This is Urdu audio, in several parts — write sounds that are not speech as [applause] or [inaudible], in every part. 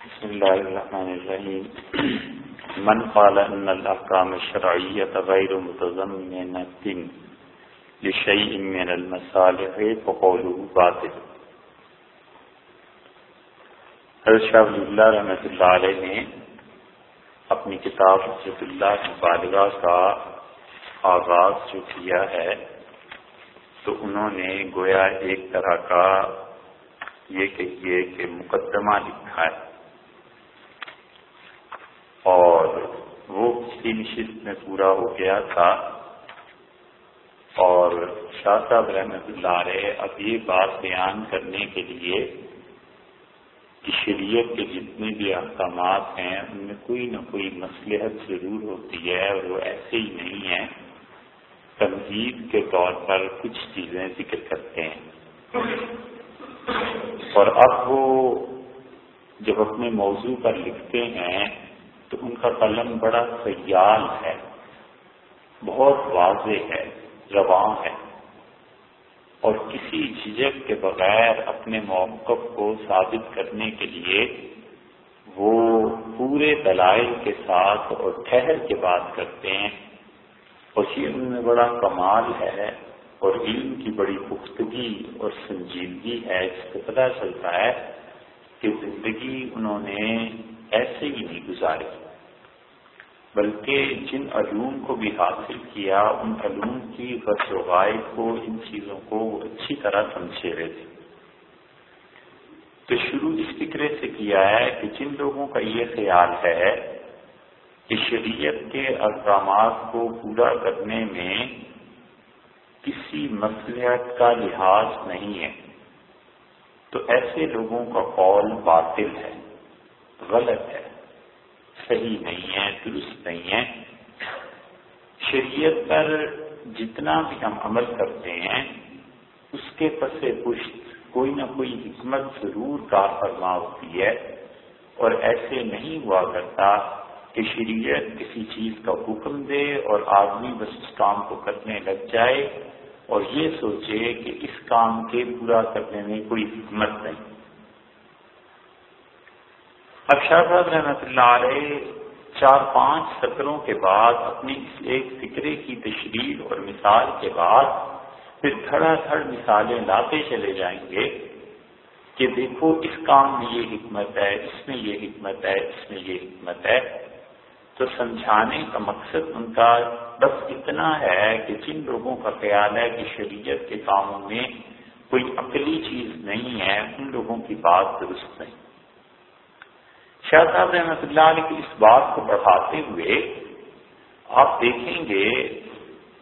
بسم الله الرحمن الرحيم. [clears throat] من قال أن الأحكام الشرعية غير متضمنة لشيء من المصالح فقوله باطل. حضرت شاہ ولی اللہ رحمۃ اللہ علیہ نے اپنی کتاب حضرت اللہ مبالغہ کا آغاز جو کیا ہے، تو انہوں نے گویا ایک طرح کا یہ کہیے کہ مقدمہ لکھا ہے اور وہ پچھلی نشست میں پورا ہو گیا تھا۔ اور شاہ صاحب رحمت اللہ علیہ اب یہ بات بیان کرنے کے لیے کہ شریعت کے جتنے بھی احکامات ہیں، ان میں کوئی نہ کوئی مصلحت ضرور ہوتی ہے اور وہ ایسے ہی نہیں ہیں۔ تنظیم کے طور پر کچھ چیزیں ذکر کرتے ہیں۔ اور اب وہ جب اپنے موضوع پر لکھتے ہیں تو ان کا قلم بڑا سیال ہے۔ بہت واضح ہے، رواں ہے۔ اور کسی جھجک کے بغیر اپنے موقف کو ثابت کرنے کے لیے وہ پورے دلائل کے ساتھ اور ٹھہر کے بات کرتے ہیں۔ اور یہ ان میں بڑا کمال ہے اور علم کی بڑی پختگی اور سنجیدگی ہے۔ جس سے پتہ چلتا ہے کہ زندگی انہوں نے ایسے ہی نہیں گزاری بلکہ جن علوم کو بھی حاصل کیا، ان علوم کی و غائب کو، ان چیزوں کو اچھی طرح سمجھے ہوئے تھے۔ تو شروع اس فکرے سے کیا ہے کہ جن لوگوں کا یہ خیال ہے کہ شریعت کے اقدامات کو پورا کرنے میں کسی مسلحت کا لحاظ نہیں ہے، تو ایسے لوگوں کا قول باطل ہے۔ غلط ہے، صحیح نہیں ہے، درست نہیں ہے۔ شریعت پر جتنا بھی ہم عمل کرتے ہیں، اس کے پس پشت کوئی نہ کوئی حکمت ضرور کار فرما ہوتی ہے۔ اور ایسے نہیں ہوا کرتا کہ شریعت کسی چیز کا حکم دے اور آدمی بس اس کام کو کرنے لگ جائے اور یہ سوچے کہ اس کام کے پورا کرنے میں کوئی حکمت نہیں۔ اب شاہ صاحب رحمت اللہ علیہ چار پانچ سطروں کے بعد اپنی اس ایک فکرے کی تشریح اور مثال کے بعد پھر دھڑا دھڑ مثالیں لاتے چلے جائیں گے کہ دیکھو اس کام میں یہ حکمت ہے، اس میں یہ حکمت ہے، اس میں یہ حکمت ہے۔ تو سمجھانے کا مقصد ان کا بس اتنا ہے کہ جن لوگوں کا خیال ہے کہ شریعت کے کاموں میں کوئی عقلی چیز نہیں ہے، ان لوگوں کی بات درست نہیں۔ شاہ صاحب رحمۃ اللہ علیہ کی اس بات کو بڑھاتے ہوئے آپ دیکھیں گے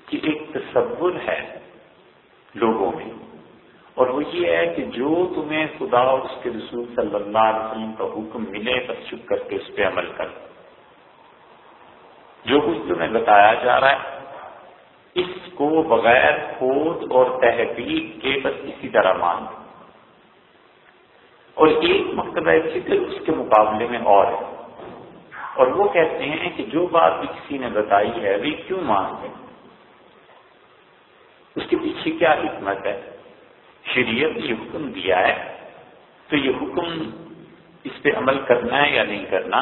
کہ ایک تصور ہے لوگوں میں، اور وہ یہ ہے کہ جو تمہیں خدا اور اس کے رسول صلی اللہ علیہ وسلم کا حکم ملے بس چپ کر کے اس پہ عمل کر۔ جو کچھ تمہیں بتایا جا رہا ہے، اس کو بغیر کھود اور تحقیق کے بس اسی طرح مان۔ اور ایک مکتبہ فکر اس کے مقابلے میں اور ہے۔ اور وہ کہتے ہیں کہ جو بات بھی کسی نے بتائی ہے ابھی کیوں مانتے اس کے پیچھے کیا حکمت ہے؟ شریعت یہ حکم دیا ہے۔ تو یہ حکم اس پہ عمل کرنا ہے یا نہیں کرنا؟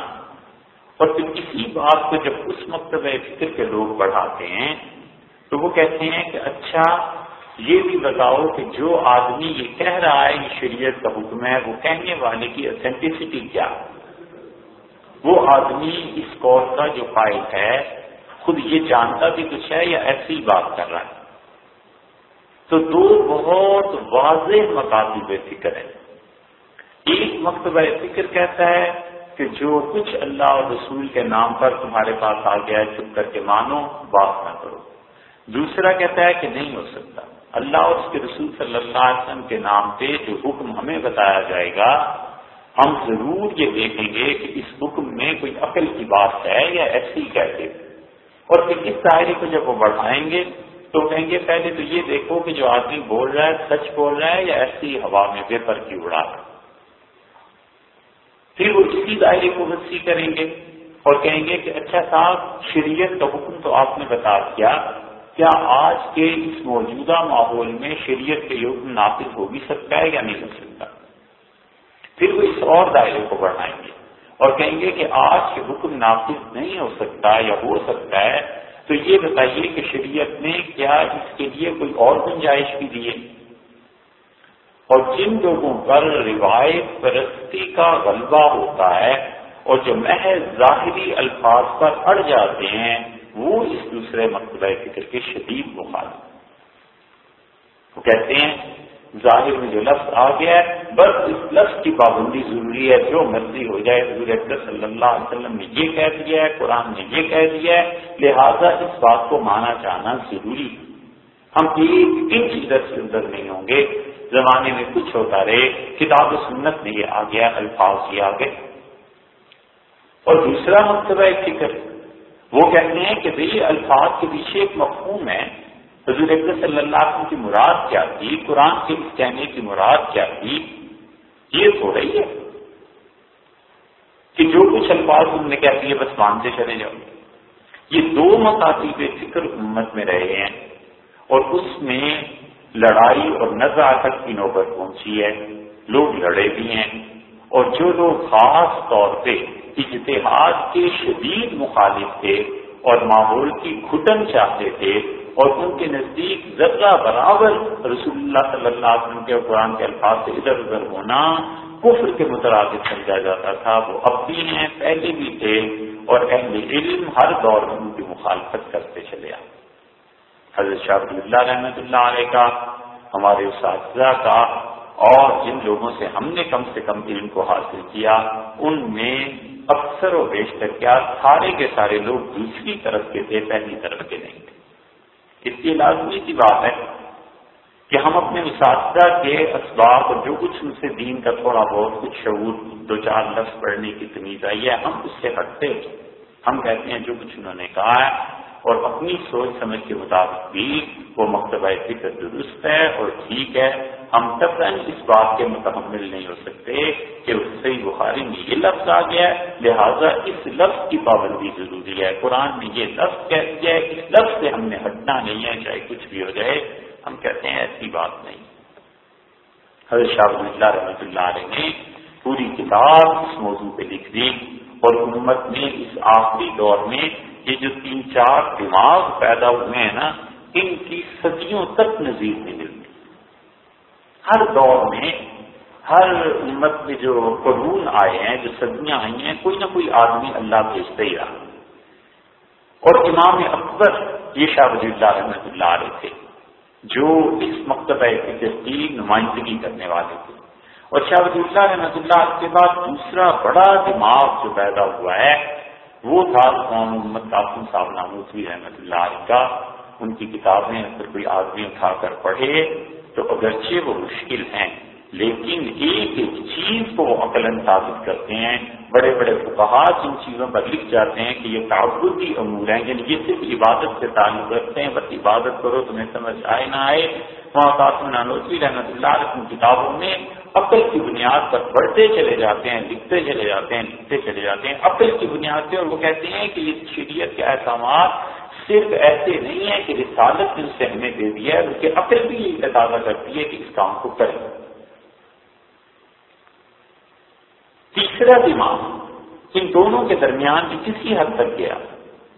اور پھر اسی بات کو جب اس مکتبہ فکر کے لوگ بڑھاتے ہیں، تو وہ کہتے ہیں کہ اچھا یہ بھی بتاؤ کہ جو آدمی یہ کہہ رہا ہے یہ شریعت کا حکم ہے، وہ کہنے والے کی اتھینٹسٹی کیا؟ وہ آدمی اس کور کا جو قائد ہے، خود یہ جانتا بھی کچھ ہے یا ایسی بات کر رہا ہے؟ تو دو بہت واضح مقابل فکر ہیں۔ ایک مکتبہ فکر کہتا ہے کہ جو کچھ اللہ اور رسول کے نام پر تمہارے پاس آ گیا ہے، چپ کر کے مانو، بات نہ کرو۔ دوسرا کہتا ہے کہ نہیں ہو سکتا۔ اللہ اور اس کے رسول صلی اللہ علیہ وسلم کے نام پہ جو حکم ہمیں بتایا جائے گا، ہم ضرور یہ دیکھیں گے کہ اس حکم میں کوئی عقل کی بات ہے یا ایسی کہتے اور پھر اس دائرے کو جب وہ بڑھائیں گے تو کہیں گے، پہلے تو یہ دیکھو کہ جو آدمی بول رہا ہے، سچ بول رہا ہے یا ایسی ہوا میں بے پر کی اڑا۔ رہا پھر وہ اسی دائرے کو وسیع کریں گے اور کہیں گے کہ اچھا صاحب، شریعت کا حکم تو آپ نے بتا دیا۔ کیا آج کے اس موجودہ ماحول میں شریعت کے حکم نافذ ہو بھی سکتا ہے یا نہیں ہو سکتا؟ پھر وہ اس اور دائرے کو بڑھائیں گے اور کہیں گے کہ آج کے حکم نافذ نہیں ہو سکتا یا ہو سکتا ہے، تو یہ بتائیے کہ شریعت نے کیا اس کے لیے کوئی اور گنجائش بھی دی ہے؟ اور جن لوگوں پر روایت پرستی کا غلبہ ہوتا ہے اور جو محض ظاہری الفاظ پر اڑ جاتے ہیں وہ اس دوسرے مرتبہ فکر کے شدید مخالف وہ کہتے ہیں، ظاہر میں جو لفظ آ گیا ہے، بس اس لفظ کی پابندی ضروری ہے، جو مرضی ہو جائے، حضور صلی اللہ علیہ وسلم نے یہ کہہ دیا ہے، قرآن نے یہ کہہ دیا ہے، لہذا اس بات کو مانا جانا ضروری ہم ایک انچ ادھر سے ادھر نہیں ہوں گے۔ زمانے میں کچھ ہوتا رہے، کتاب و سنت میں یہ آ گیا، الفاظ یہ آ گئے۔ اور دوسرا مرتبہ ایک فکر وہ کہتے ہیں کہ بھائی الفاظ کے پیچھے ایک مفہوم ہے۔ حضور صلی اللہ علیہ وسلم کی مراد کیا تھی؟ قرآن کے کہنے کی مراد کیا تھی؟ یہ ہو رہی ہے کہ جو کچھ الفاظ تم نے کہہ دیے، بس مانتے چلے جاؤ۔ یہ دو مکاتب فکر امت میں رہے ہیں اور اس میں لڑائی اور نزاکت کی نوبت پہنچی ہے۔ لوگ لڑے بھی ہیں اور جو لوگ خاص طور پہ اجتہاد کے شدید مخالف تھے اور ماحول کی گھٹن چاہتے تھے اور ان کے نزدیک ذرہ برابر رسول اللہ صلی اللہ علیہ وسلم کے قرآن کے الفاظ سے ادھر ادھر ہونا کفر کے مترادف سمجھا جاتا تھا۔ وہ اب بھی ہیں، پہلے بھی تھے اور اہل علم ہر دور میں ان کی مخالفت کرتے چلے آئے۔ حضرت شاہ اللہ رحمۃ اللہ علیہ کا، ہمارے اساتذہ کا اور جن لوگوں سے ہم نے کم سے کم علم کو حاصل کیا، ان میں اکثر و بیشتر کیا، سارے کے سارے لوگ دوسری طرف کے تھے، پہلی طرف کے نہیں تھے۔ اس لیے لازمی سی بات ہے کہ ہم اپنے اساتذہ کے اسباب اور جو کچھ ان سے دین کا تھوڑا بہت کچھ شعور، دو چار لفظ پڑھنے کی تمیز آئی ہے، ہم اس سے ہٹتے ہم کہتے ہیں جو کچھ انہوں نے کہا ہے اور اپنی سوچ سمجھ کے مطابق بھی وہ مکتبہ فکر درست ہے اور ٹھیک ہے۔ ہم تب اس بات کے متحمل نہیں ہو سکتے کہ اس سے بخاری میں یہ لفظ آ گیا ہے۔ اس لفظ کی پابندی ضروری ہے۔ قرآن میں یہ لفظ کہہ دیا ہے، اس لفظ سے ہم نے ہٹنا نہیں ہے، چاہے کچھ بھی ہو جائے۔ ہم کہتے ہیں ایسی بات نہیں۔ حضرت شاہ اللہ رحمۃ اللہ علیہ نے پوری کتاب اس موضوع پہ لکھ دی اور امت میں اس آخری دور میں یہ جو تین چار دماغ پیدا ہوئے ہیں نا، ان کی صدیوں تک نظیر نہیں ملتی۔ ہر دور میں، ہر امت میں جو قرون آئے ہیں، جو صدیاں آئی ہیں، کوئی نہ کوئی آدمی اللہ بھیجتا ہی رہا۔ اور امام اکبر یہ شاہ وزیر اللہ رحمۃ اللہ علیہ تھے، جو اس مکتبہ کی نمائندگی کرنے والے تھے۔ اور شاہ وزیر اللہ رحمۃ اللہ کے بعد دوسرا بڑا دماغ جو پیدا ہوا ہے وہ تھا محمد قاسم صاحب ناموسوی رحمۃ اللہ علیہ کا، ان کی کتابیں اگر کوئی آدمی اٹھا کر پڑھے تو اگرچہ وہ مشکل ہیں، لیکن ایک ایک چیز کو وہ عقل ثابت کرتے ہیں۔ بڑے بڑے فقہات ان چیزوں پر لکھ جاتے ہیں کہ یہ تعبدی امور ہیں یعنی یہ صرف عبادت سے تعلق رکھتے ہیں، بس عبادت کرو، تمہیں سمجھ آئے نہ آئے۔ وہاں قاسم نانوسی رحمۃ اللہ علیہ کتابوں میں عقل کی بنیاد پر پڑھتے چلے جاتے ہیں، لکھتے چلے جاتے ہیں، لکھتے چلے جاتے ہیں۔ عقل کی بنیاد پہ اور وہ کہتے ہیں کہ یہ شریعت کے احکامات صرف ایسے نہیں ہے کہ رسالت نے اسے ہمیں دے دیا ہے، بلکہ عقل بھی یہ تقاضا کرتی ہے کہ اس کام کو کریں تیسرا دماغ ان دونوں کے درمیان بھی کسی حد تک گیا۔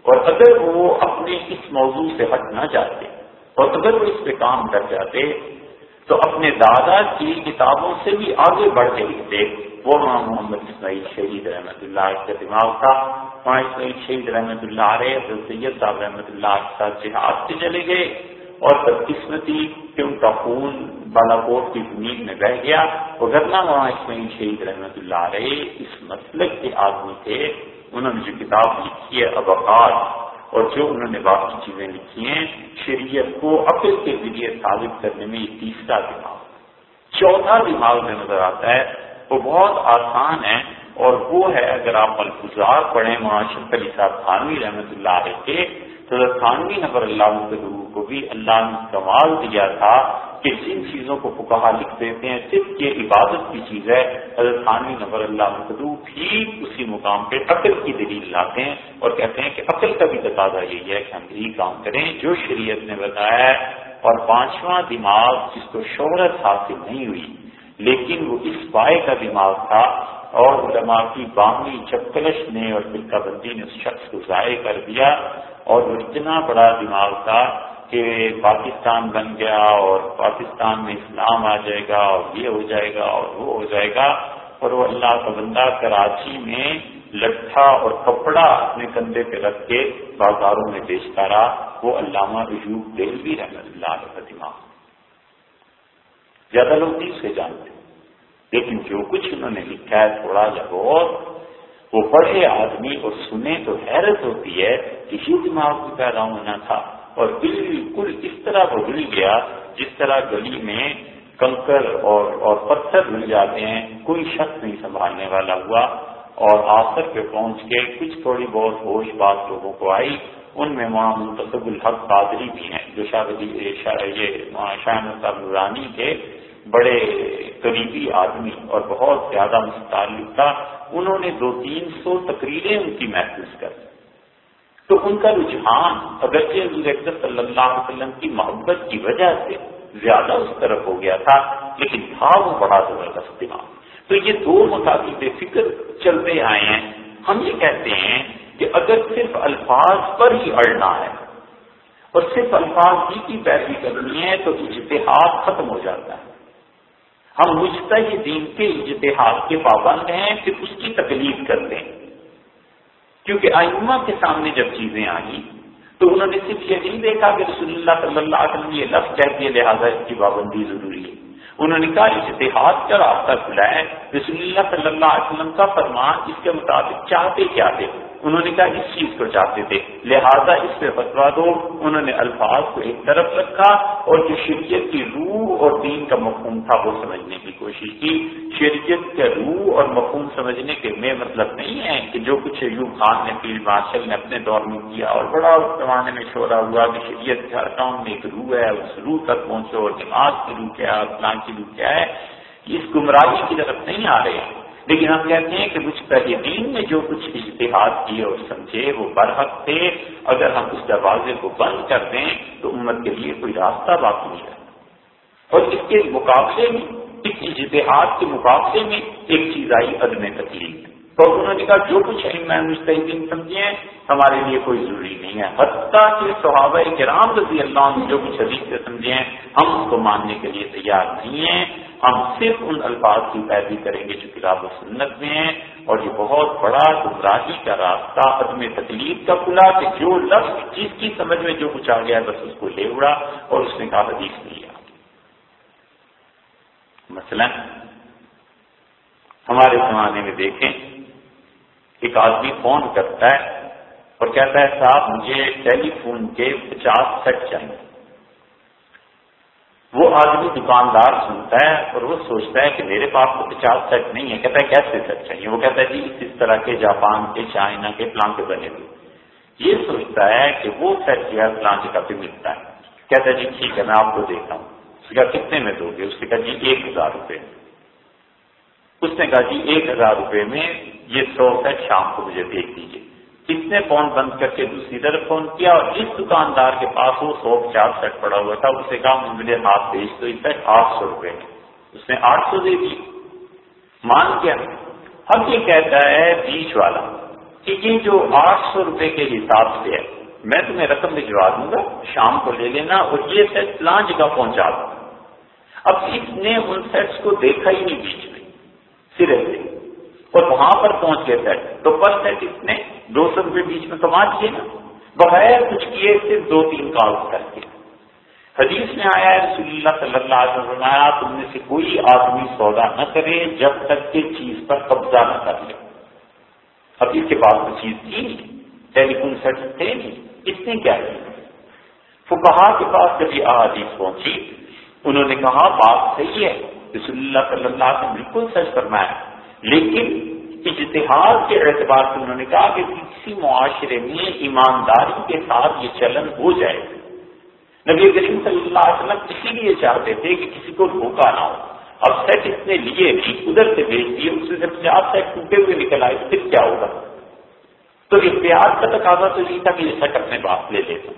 اور اگر وہ اپنے اس موضوع سے ہٹ نہ جاتے اور اگر وہ اس پہ کام کر جاتے تو اپنے دادا کی کتابوں سے بھی آگے بڑھ کے لکھتے وہ ماں محمد اسماعیل شہید رحمۃ اللہ کا دماغ تھا۔ وہاں اسماعیل شہید رحمۃ اللہ علیہ سید صاحب رحمۃ اللہ کے ساتھ جہاد سے چلے گئے اور بدقسمتی کہ ان کا خون بالا کوٹ کی زمین میں بہ گیا۔ وہ گرنا وہاں اسماعیل شہید رحمۃ اللہ علیہ اس مسلک کے آدمی تھے۔ انہوں نے جو کتاب لکھی ہے ابقات اور جو انہوں نے باقی چیزیں لکھی ہیں، شریعت کو عقل کے ذریعے ثابت کرنے میں یہ تیسرا دماغ چوتھا دماغ میں نظر آتا ہے، وہ بہت آسان ہے اور وہ ہے، اگر آپ ملفوظات پڑھیں معاشر علی صاحب خانوی رحمۃ اللہ علیہ کے تو خانوی نبر اللہ عنہ کو بھی اللہ نے کمال دیا تھا کہ جن چیزوں کو فکہ لکھ دیتے ہیں صرف یہ عبادت کی چیز ہے، حضرت خانوی نبر اللہ عنہ بھی اسی مقام پہ عقل کی دلیل لاتے ہیں اور کہتے ہیں کہ عقل کا بھی تقاضا یہی ہے کہ ہم یہی کام کریں جو شریعت نے بتایا ہے۔ اور پانچواں دماغ جس کو شہرت حاصل نہیں ہوئی، لیکن وہ اس پائے کا دماغ تھا اور علماء کی بامی چپکلش نے اور فرقہ بندی نے اس شخص کو ضائع کر دیا اور وہ اتنا بڑا دماغ تھا کہ پاکستان بن گیا اور پاکستان میں اسلام آ جائے گا اور یہ ہو جائے گا اور وہ ہو جائے گا اور وہ اللہ کا بندہ کراچی میں لٹھا اور کپڑا اپنے کندھے پہ رکھ کے بازاروں میں بیچتا رہا، وہ علامہ ایوب دہلوی رحمت اللہ کا دماغ۔ زیادہ لوگ نہیں اسے جانتے۔ لیکن جو کچھ انہوں نے لکھا ہے، تھوڑا یا بہت وہ پڑھے آدمی اور سنے تو حیرت ہوتی ہے کہ یہ دماغ بھی پیدا ہونا تھا اور بالکل اس طرح بدل گیا جس طرح گلی میں کنکر اور اور پتھر مل جاتے ہیں، کوئی شخص نہیں سنبھالنے والا ہوا اور آخر پہ پہنچ کے کچھ تھوڑی بہت ہوش بات لوگوں کو آئی۔ ان میں وہاں منتصب الحق قادری بھی ہیں، جو شاہ یہ شاہ نورانی کے بڑے قریبی آدمی اور بہت زیادہ مستعلق تھا انہوں نے دو تین سو تقریریں ان کی محسوس کر تو ان کا رجحان اگرچہ صلی اللہ علیہ وسلم کی محبت کی وجہ سے زیادہ اس طرف ہو گیا تھا، لیکن تھا وہ بڑا زبردست دماغ۔ تو یہ دو مقابل بے فکر چلتے آئے ہیں۔ ہم یہ کہتے ہیں کہ اگر صرف الفاظ پر ہی اڑنا ہے اور صرف الفاظ ہی کی پیروی کرنی ہے تو اجتہاد ختم ہو جاتا ہے۔ ہم مجتہدین دین کے اجتہاد کے پابند ہیں، پھر اس کی تکلیف کرتے ہیں۔ کیونکہ آئمہ کے سامنے جب چیزیں آئیں، تو انہوں نے صرف یہ نہیں دیکھا کہ رسول اللہ صلی اللہ علیہ وسلم یہ لفظ کہتی ہے لہٰذا اس کی پابندی ضروری ہے۔ انہوں نے کہا اتحاد کا راستہ کھلا ہے۔ رسول اللہ صلی اللہ علیہ وسلم کا فرمان اس کے مطابق چاہتے کیا تھے؟ انہوں نے کہا اس چیز کو چاہتے تھے۔ لہذا اس پہ فتوا دو، انہوں نے الفاظ کو ایک طرف رکھا اور جو شریعت کی روح اور دین کا مفہوم تھا وہ سمجھنے کی کوشش کی۔ شریعت کے روح اور مفہوم سمجھنے کے میں مطلب نہیں ہے کہ جو کچھ ایوب خان نے فیلڈ مارشل نے اپنے دور میں کیا اور بڑا اس زمانے میں شورا ہوا کہ شریعت کے ہر کام میں ایک روح ہے، اس روح تک پہنچو اور دماغ کی روح کیا پلان کی روح کیا ہے۔ اس گمراہی کی طرف نہیں آ رہے۔ ہیں لیکن ہم کہتے ہیں کہ مجتہدین نے جو کچھ اجتہاد کیے اور سمجھے وہ برحق تھے۔ اگر ہم اس دروازے کو بند کر دیں تو امت کے لیے کوئی راستہ باقی نہیں رہتا۔ اور اس کے مقابلے میں، اس اجتہاد کے مقابلے میں ایک چیز آئی عدم تکلیف۔ تو انہوں نے کہا، جو کچھ میں مستحدین سمجھے ہیں ہمارے لیے کوئی ضروری نہیں ہے۔ حتیٰ کہ صحابہ کرام رضی اللہ عنہ جو کچھ حدیث سے سمجھے ہیں، ہم اس کو ماننے کے لیے تیار نہیں ہیں۔ ہم صرف ان الفاظ کی پیروی کریں گے جو کتاب و سنت میں ہیں۔ اور یہ بہت بڑا گمراہی کا راستہ، عدم تکلیف کا کھلا کہ جو لفظ جس کی سمجھ میں جو کچھ آ گیا، بس اس کو لے اڑا اور اس نے کہا حدیث لیا مثلا، ہمارے زمانے میں دیکھیں، ایک آدمی فون کرتا ہے اور کہتا ہے، صاحب، مجھے ٹیلی فون کے پچاس سیٹ چاہیے۔ وہ آدمی دکاندار سنتا ہے اور وہ سوچتا ہے کہ میرے پاس تو پچاس سیٹ نہیں ہے کہتا ہے، کیسے سیٹ چاہیے؟ وہ کہتا ہے جی اس طرح کے جاپان کے، چائنا کے پلان کے بنے ہوئے۔ یہ سوچتا ہے کہ وہ سیٹ جو ہے پلان کا بھی ملتا ہے۔ کہتا ہے جی ٹھیک ہے، میں آپ کو دیکھتا ہوں۔ اس کا کتنے میں دو گے؟ اس نے کہا جی ایک ہزار روپے۔ اس نے کہا جی ایک ہزار روپے میں یہ سو سیٹ شام کو مجھے دیکھ دیجیے اس نے فون بند کر کے دوسری طرف فون کیا اور جس دکاندار کے پاس وہ سو پچاس سیٹ پڑا ہوا تھا، اسے کہا مجھے ہاتھ بیچ تو اس سیٹ آٹھ سو روپے اس نے آٹھ سو دے دی مان کیا اب یہ کہتا ہے بیچ والا کہ یہ جو آٹھ سو روپے کے حساب سے ہے، میں تمہیں رقم بھجوا دوں گا، شام کو لے لینا اور یہ سیٹ پلان جگہ پہنچا دوں اب اس نے ان سیٹس کو دیکھا ہی نہیں بیچ میں سرے سے اور وہاں پر پہنچ گئے سیٹ تو پر سیٹ اس نے دو سو روپئے بیچ میں کما دیے نا۔ بغیر کچھ کیے صرف دو تین کال کر کے۔ حدیث میں آیا ہے، رسول اللہ صلی اللہ علیہ وسلم آیا تم میں سے کوئی آدمی سودا نہ کرے جب تک کہ چیز پر قبضہ نہ کر لے۔ اب اس کے پاس تو چیز تھی نہیں، ٹیلیفون سیٹ تھے نہیں، اس نے کیا کیا؟ فکہ کے پاس جب یہ احادیث پہنچی، انہوں نے کہا، بات صحیح ہے۔ رسول اللہ صلی اللہ علیہ وسلم بالکل سچ فرمایا۔ لیکن اجتہاد کے اعتبار سے انہوں نے کہا کہ کسی معاشرے میں ایمانداری کے ساتھ یہ چلن ہو جائے نبی کریم صلی اللہ علیہ وسلم اسی لیے چاہتے تھے کہ کسی کو دھوکا نہ ہو۔ اب سیٹ اس نے لیے نہیں ادھر سے بھیج دیے، اس سے جب پچاس سیٹ ٹوٹے ہوئے نکل آئے، پھر کیا ہوگا؟ تو اختیار کا تقاضا تو یہ تھا کہ یہ سیٹ اپنے پاس لے لیتا۔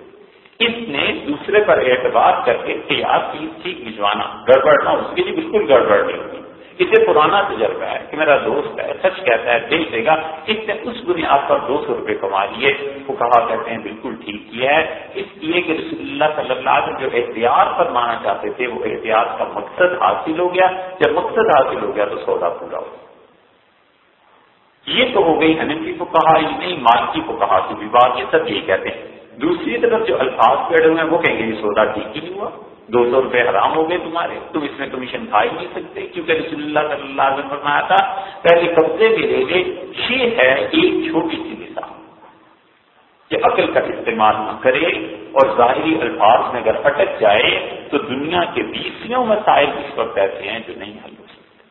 اس نے دوسرے پر اعتبار کر کے تیار چیز ٹھیک بھجوانا، گڑبڑ نہ اس کے لیے بالکل گڑبڑ نہیں ہوگی اسے پرانا تجربہ ہے کہ میرا دوست ہے، سچ کہتا ہے، دل دے گا، اس نے اس بنیاد پر دو سو روپے کما لیے۔ وہ کہا، کہتے ہیں، بالکل ٹھیک کیا ہے۔ اس لیے کہ رسول اللہ صلی اللہ علیہ وسلم جو احتیاط پر مانا چاہتے تھے، وہ احتیاط کا مقصد حاصل ہو گیا۔ جب مقصد حاصل ہو گیا تو سودا پورا ہو یہ تو ہو گئی انفی کو کہا یہ نہیں، مالکی کو کہا کہ بات، یہ سب یہی کہتے ہیں۔ دوسری طرف جو الفاظ پیڑ ہوئے ہیں، وہ کہیں گے یہ سودا ٹھیک ہی نہیں ہوا۔ دو سو روپے حرام ہو گئے تمہارے۔ تم اس میں کمیشن کھا ہی نہیں سکتے۔ کیونکہ رسول اللہ صلی اللہ علیہ وسلم فرمایا تھا، پہلے قبضے میں لے لے، یہ ہے ایک چھوٹی سی مثال۔ کہ عقل کا استعمال نہ کرے اور ظاہری الفاظ میں اگر اٹک جائے، تو دنیا کے بیسوں مسائل اس وقت ایسے ہیں جو نہیں حل ہو سکتے۔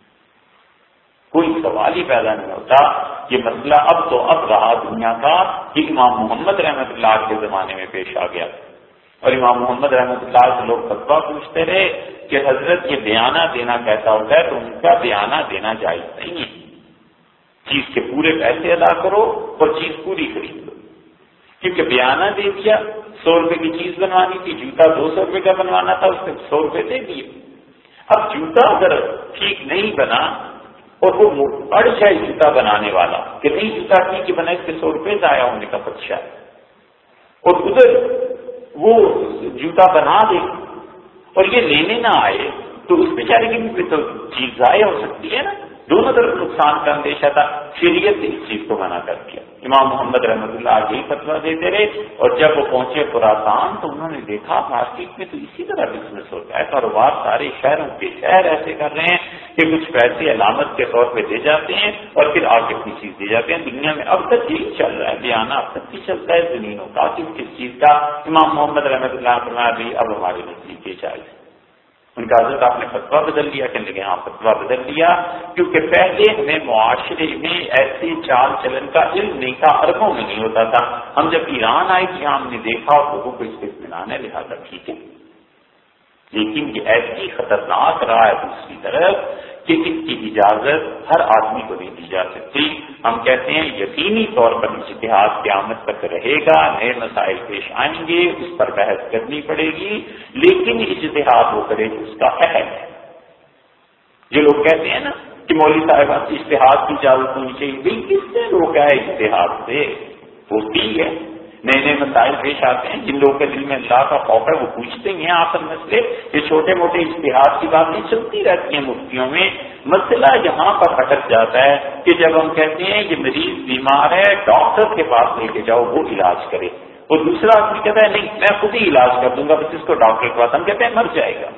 کوئی سوال ہی پیدا نہیں ہوتا یہ مسئلہ اب تو اب رہا دنیا کا، کہ امام محمد رحمت اللہ کے زمانے میں پیش آ گیا۔ اور امام محمد رحمۃ اللہ سے لوگ فتوا پوچھتے رہے کہ حضرت یہ بیانہ دینا کیسا ہوتا ہے تو ان کا بیانہ دینا جائز نہیں ہے۔ چیز کے پورے پیسے ادا کرو اور چیز پوری خرید لو۔ کیونکہ بیانہ دے دیا، سو روپے کی چیز بنوانی تھی، جوتا دو سو روپے کا بنوانا تھا، اس نے سو روپے دے دیے۔ اب جوتا اگر ٹھیک نہیں بنا اور وہ اڑ جائے جوتا بنانے والا، کہ نہیں جوتا ٹھیک بنا اس کے سو روپے ضائع ہونے کا خدشہ ہے اور ادھر وہ جوتا بنا دے اور یہ لینے نہ آئے، تو اس بیچارے کی بھی تو چیز ضائع ہو سکتی ہے نا؟ دونوں طرف نقصان کا اندیشہ تھا شریعت نے اس چیز کو منع کر دیا۔ امام محمد رحمۃ اللہ یہی فتوا دیتے رہے، اور جب وہ پہنچے پوراسان تو انہوں نے دیکھا، مارکیٹ میں تو اسی طرح بزنس ہوتا ہے، کاروبار سارے شہروں کے شہر ایسے کر رہے ہیں کہ کچھ پیسے علامت کے طور پہ دے جاتے ہیں اور پھر آگے اپنی چیز دے جاتے ہیں۔ دنیا میں اب تک یہی چل رہا ہے بیانہ اب تک ہی چلتا ہے زمینوں کا۔ کس کس چیز کا؟ امام محمد رحمۃ اللہ بھی اب ہمارے نزدیک چاہیے ان کا حضرت آپ نے فتوا بدل لیا، کہنے لگے ہاں فتوا بدل لیا۔ کیونکہ پہلے ہمیں معاشرے میں ایسی چال چلن کا علم نہیں تھا اربوں میں نہیں ہوتا تھا۔ ہم جب ایران آئے تھے ہم نے دیکھا اور لوگوں کو اس کے اطمینان ہے، لہٰذا ٹھیک ہے۔ لیکن یہ ایسی خطرناک رہا ہے دوسری طرف کہ اس کی اجازت ہر آدمی کو نہیں دی جا سکتی۔ ہم کہتے ہیں یقینی طور پر اتحاد قیامت تک رہے گا، نئے مسائل پیش آئیں گے، اس پر بحث کرنی پڑے گی، لیکن اجتہاد وہ کرے اس کا اہم ہے۔ جو لوگ کہتے ہیں نا کہ مولوی صاحب اشتہاد کی اجازت ہونی چاہیے بھائی کس نے روکا ہے اشتہاد سے؟ ہوتی ہے۔ نئے نئے مسائل پیش آتے ہیں، جن لوگوں کے دل میں اللہ کا خوف ہے، وہ پوچھتے ہیں آپ مسئلے یہ چھوٹے موٹے اشتہار کی باتیں چلتی رہتی ہیں مفتیوں میں۔ مسئلہ یہاں پر اٹک جاتا ہے کہ جب ہم کہتے ہیں یہ مریض بیمار ہے، ڈاکٹر کے پاس لے کے جاؤ، وہ علاج کرے۔ اور دوسرا آدمی کہتا ہے، نہیں، میں خود ہی علاج کر دوں گا، بس اس کو ڈاکٹر کے پاس۔ ہم کہتے ہیں، مر جائے گا۔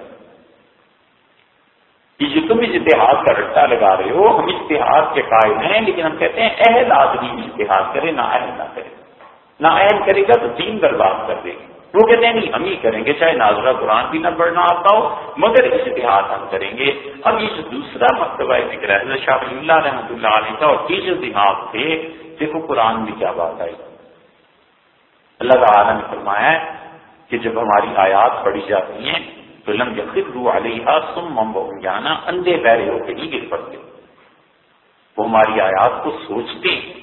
یہ تم اشتہار کا رٹا لگا رہے ہو، ہم اشتہار کے قائم ہیں، لیکن ہم کہتے ہیں، اہل آدمی اشتہار کرے نہ اہل نہ کرے۔ نہ کرے گا تو دین برباد کر دے گا۔ وہ کہتے ہیں، نہیں، ہم ہی کریں گے، چاہے ناظرہ قرآن بھی نہ پڑھنا آتا ہو، مگر اشتہار ہم کریں گے۔ اب یہ جو دوسرا مرتبہ ذکر ہے شاہ اللہ رحمۃ اللہ علیہ کا، اور تیسرے دماغ تھے، دیکھو قرآن میں کیا بات آئی۔ اللہ تعالیٰ نے فرمایا ہے کہ جب ہماری آیات پڑھی جاتی ہیں، تو لم یقر رو علیہ سم مم جانا اندھے پیرے ہو کے نہیں گر پڑتے۔ وہ ہماری آیات کو سوچتے ہیں۔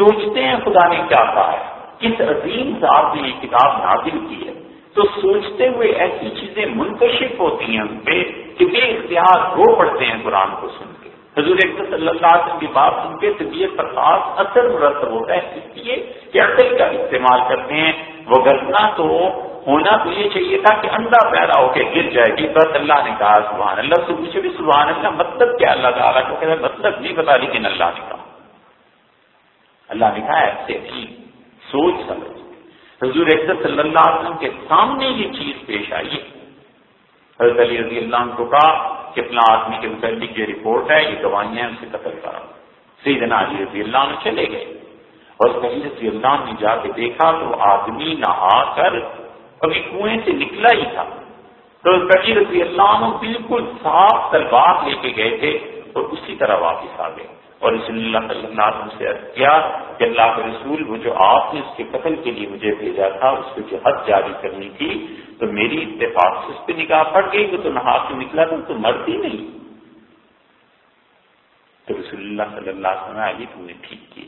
سوچتے ہیں خدا نے کیا کہا ہے۔ کس عظیم صاحب نے یہ کتاب نازل کی ہے؟ تو سوچتے ہوئے ایسی چیزیں منتشف ہوتی ہیں ان پہ کہ بے اختیار رو پڑتے ہیں قرآن کو سن کے۔ حضور صلی اللہ علیہ وسلم کی بات سن کے طبیعت پر خاص اثر مرتب ہوتا ہے، اس لیے کہ عقل کا استعمال کرتے ہیں۔ وہ غلطنا تو ہونا تو یہ چاہیے تھا کہ اندھا پیدا ہو کے گر جائے۔ گی بس اللہ نے کہا، سبحان اللہ۔ سے پوچھے بھی سبحان اللہ مطلب کیا اللہ تعالیٰ کو کہ مطلب نہیں پتا لیکن اللہ نے کہا۔ اللہ نے کہا ایسے نہیں سوچ سمجھ۔ حضور اکثر صلی اللہ علیہ وسلم کے سامنے یہ چیز پیش آئی۔ حضرت علی رضی اللہ عنہ کو کہا کہ اپنا آدمی کے متعلق یہ رپورٹ ہے، یہ دوائیاں اسے قتل کرا سیدنا علی رضی اللہ عنہ چلے گئے۔ اور علی رضی اللہ نے جا کے دیکھا تو آدمی نہا کر ابھی کنویں سے نکلا ہی تھا۔ تو کبھی رضی اللہ عنہ بالکل صاف تلوار لے کے گئے تھے اور اسی طرح واپس آ گئے۔ اور اس اللہ صلی اللہ علیہ وسلم سے کیا کہ اللہ کے رسول وہ جو آپ نے اس کے قتل کے لیے مجھے بھیجا تھا، اس کو جو حد جاری کرنی تھی، تو میری اتفاق سے اس پہ نکاح پڑ گئی، وہ تو نہا سے نکلا تھا تو مرتی نہیں۔ تو رسول اللہ صلی اللہ علیہ وسلم علی تم نے ٹھیک کی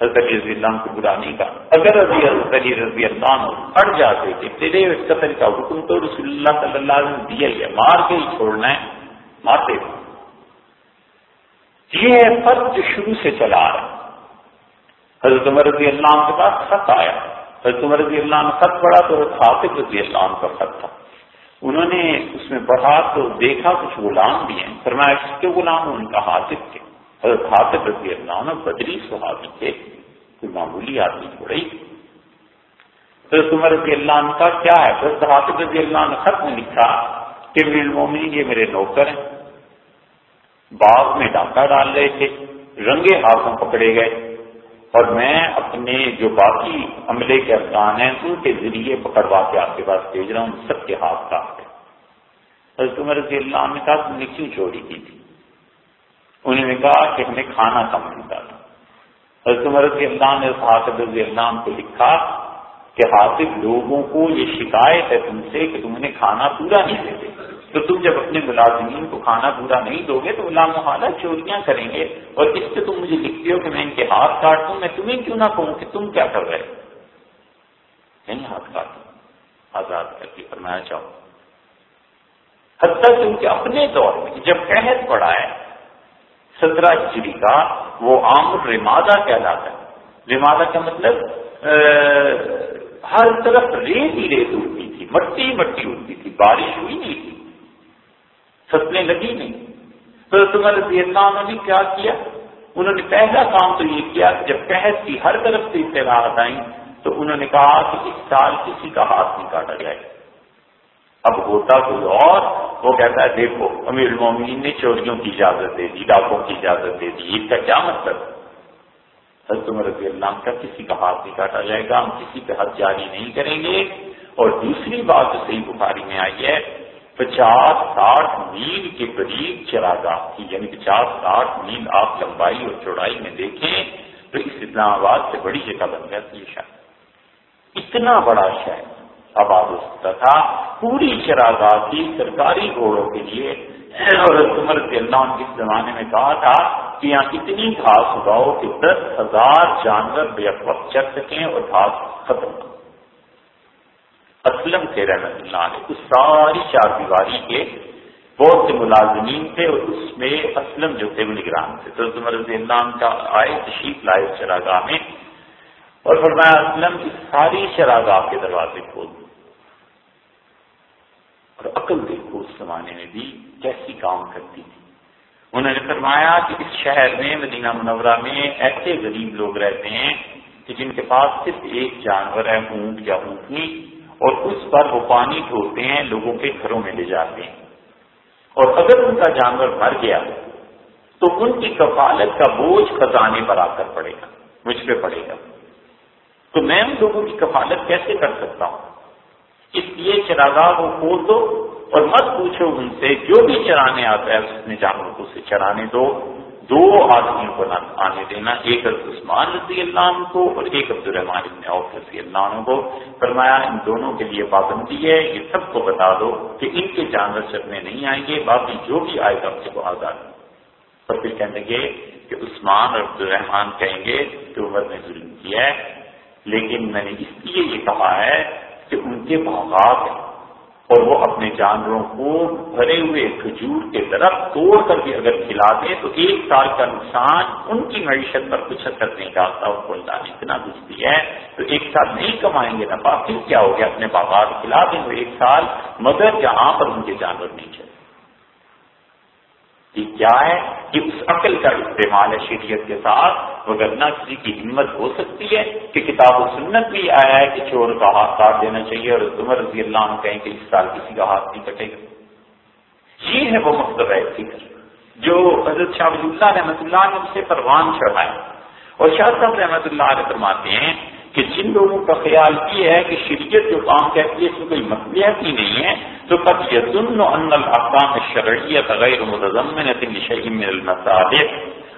حضرت علی رضی اللہ کو برا نہیں کہا۔ اگر رضی حضرت علی رضی اللہ پڑ جاتے کہ تیرے قتل کا حکم تو رسول اللہ صلی اللہ علیہ وسلم دیا ہی ہے، مار کے ہی چھوڑنا ہے، مارتے یہ فرق جو شروع سے چلا رہا حضرت عمر رضی اللہ عنہ کے پاس خط آیا۔ حضرت عمر رضی اللہ عنہ خط پڑا تو حضرت رضی اللہ عنہ کا خط تھا۔ انہوں نے اس میں پڑھا تو دیکھا کچھ غلام بھی ہیں۔ فرمایا، کس کے غلام ان کا حاطف تھے حضرت حافظ رضی اللہ عنہ بدری صحابی تھے کوئی معمولی آدمی تھوڑی حضرت عمر رضی اللہ عنہ کا کیا ہے؟ حضرت حافظ رضی اللہ عنہ خط میں لکھا کہ میرے المومنین یہ میرے نوکر ہیں۔ باغ میں ڈاکہ ڈال رہے تھے، رنگے ہاتھوں پکڑے گئے۔ اور میں اپنے جو باقی عملے کے افغان ہیں، ان کے ذریعے پکڑوا کے آپ کے پاس بھیج رہا ہوں، سب کے ہاتھ کاٹ گئے حضرت عمر رضی اللہ نے کہا، تم نے کیوں چوری کی تھی؟ انہوں نے کہا کہ ہمیں کھانا کم ملتا تھا۔ حضرت عمر رضی اللہ نے حافظ رضی اللہ کو لکھا کہ حافظ لوگوں کو یہ شکایت ہے تم سے کہ تم انہیں کھانا پورا نہیں دیتے۔ تو تم جب اپنے ملازمین کو کھانا پورا نہیں دو گے تو غلام محالہ چوریاں کریں گے اور اس سے تم مجھے لکھتے ہو کہ میں ان کے ہاتھ کاٹ دوں، میں تمہیں کیوں نہ کہوں کہ تم کیا کر رہے نہیں ہاتھ کاٹ آزاد کر کے فرمایا چاہو حتیٰ کہ ان کے اپنے دور میں جب قحط پڑا ہے سترہ ہجری کا وہ عام رمادہ کہلاتا ہے۔ رمادہ کا مطلب ہر طرف ریت ہی ریت اٹھتی تھی، مٹی مٹی اٹھتی تھی، بارش ہوئی نہیں تھی۔ فصلیں لگی نہیں۔ تو تمہر رضی اللہ عنہ نے کیا کیا؟ انہوں نے پہلا کام تو یہ کیا کہ جب قحط کی ہر طرف سے اطلاعات آئیں تو انہوں نے کہا کہ اس سال کسی کا ہاتھ نہیں کاٹا جائے۔ اب ہوتا کوئی اور، وہ کہتا ہے، دیکھو، امیر المومنین نے چوریوں کی اجازت دے دی، ڈاکوں کی اجازت دے دی اس کا کیا مطلب؟ حضرت عمر رضی اللہ کا کسی کا ہاتھ نہیں کاٹا جائے گا، ہم کسی پہ حد جاری نہیں کریں گے۔ اور دوسری بات جو صحیح بخاری میں آئی ہے پچاس ساٹھ میل کے قریب چراگاہ کی یعنی پچاس ساٹھ میل آپ لمبائی اور چوڑائی میں دیکھیں تو اس اسلام آباد سے بڑی جگہ بن گیا تھی شہر اتنا بڑا شہر آباد ہو سکتا تھا، پوری چراگاہ کی سرکاری گھوڑوں کے لیے۔ اور عمر کے اللہ کے زمانے میں کہا تھا کہ یہاں اتنی گھاس اگاؤ کہ دس ہزار جانور بے وقت چل سکیں اور گھاس ختم اسلم تھے رحمت اللہ علیہ۔ اس ساری چار دیواری کے بہت سے ملازمین تھے اور اس میں اسلم جو تھے وہ نگران تھے۔ تو عمر رضی اللہ عنہ کا آئے تشریف لائے چراگاہ میں اور فرمایا، اسلم کی ساری چراگاہ کے دروازے کھول دوں اور عقل دیکھو اس زمانے میں بھی کیسی کام کرتی تھی۔ انہوں نے فرمایا کہ اس شہر میں، مدینہ منورہ میں ایسے غریب لوگ رہتے ہیں کہ جن کے پاس صرف ایک جانور ہے، اونٹ یا اونٹنی۔ اور اس پر وہ پانی ڈھوتے ہیں، لوگوں کے گھروں میں لے جاتے ہیں۔ اور اگر ان کا جانور مر گیا تو ان کی کفالت کا بوجھ خزانے پر آ کر پڑے گا، مجھ پہ پڑے گا۔ تو میں ان لوگوں کی کفالت کیسے کر سکتا ہوں؟ اس لیے چراگاہ کو کھول دو اور مت پوچھو ان سے، جو بھی چرانے آتا ہے، اس نے جانوروں کو سے چرانے دو۔ دو آدمیوں کو آنے دینا، ایک عثمان رضی اللہ عنہ کو اور ایک عبد الرحمان ابن عوف رضی اللہ عنہ کو۔ فرمایا، ان دونوں کے لیے پابندی ہے، یہ سب کو بتا دو کہ ان کے جانور چلنے نہیں آئیں گے، باقی جو بھی آئے گا اس کو آزاد۔ اور پھر کہنے گے کہ عثمان اور عبد الرحمان کہیں گے کہ عمر نے ظلم کیا ہے، لیکن میں نے اس لیے یہ کہا ہے کہ ان کے باغات ہیں۔ اور وہ اپنے جانوروں کو بھرے ہوئے کھجور کے درخت توڑ کر بھی اگر کھلا دیں تو ایک سال کا نقصان ان کی معیشت پر کچھ اثر نہیں ڈالتا، ان کو اللہ نے اتنا کچھ دیا ہے۔ تو ایک سال نہیں کمائیں گے نا پھر کیا ہو گیا؟ اپنے باغات کھلا دیں وہ ایک سال، مگر جہاں پر ان کے جانور نہیں چلے یہ کیا ہے کہ اس عقل کا استعمال ہے شریعت کے ساتھ، مگر نہ کسی کی ہمت ہو سکتی ہے کہ کتاب و سنت بھی آیا ہے کہ چور کا ہاتھ کاٹ دینا چاہیے اور عمر رضی اللہ عنہ کہیں کہ اس سال کسی کا ہاتھ نہیں کٹے گا۔ یہ ہے وہ مقصد ہے فکر جو حضرت شاہ ولی اللہ رحمۃ اللہ نے اسے پروان چڑھائے۔ اور شاہ صاحب رحمۃ اللہ علیہ فرماتے ہیں کہ جن لوگوں کا خیال یہ ہے کہ شریعت جو کام کہتی ہے اس میں کوئی مصلیت ہی نہیں ہے، تو قد یظن ان الاحکام الشرعیت غیر متضمنۃ لشیء من المصالح۔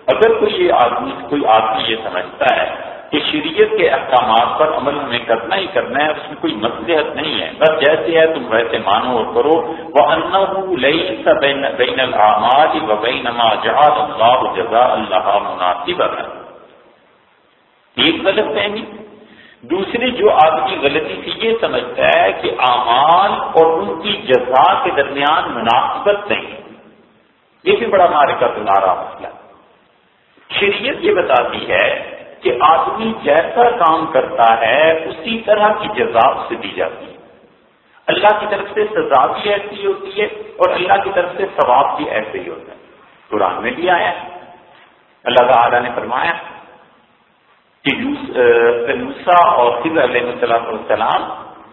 اگر کوئی یہ آدمی، کوئی آدمی یہ سمجھتا ہے کہ شریعت کے احکامات پر عمل میں کرنا ہی کرنا ہے، اس میں کوئی مصلحت نہیں ہے۔ بس جیسے ہے، تم ویسے مانو اور کرو۔ وہ انه بین بین الاعمال وبین ما جعل الله جزاء الله ایک غلط فہمی؟ دوسری جو آدمی غلطی سے یہ سمجھتا ہے کہ اعمال اور ان کی جزا کے درمیان مناسبت نہیں یہ بھی بڑا ہمارے کا تمہارا مسئلہ شریعت یہ بتاتی ہے کہ آدمی جیسا کام کرتا ہے، اسی طرح کی جزا سے دی جاتی ہے۔ اللہ کی طرف سے سزا بھی ایسی ہوتی ہے اور اللہ کی طرف سے ثواب بھی ایسے ہی ہوتا ہے۔ قرآن میں بھی آیا اللہ تعالیٰ نے فرمایا کہ یوسا اور خضر علیہ السلام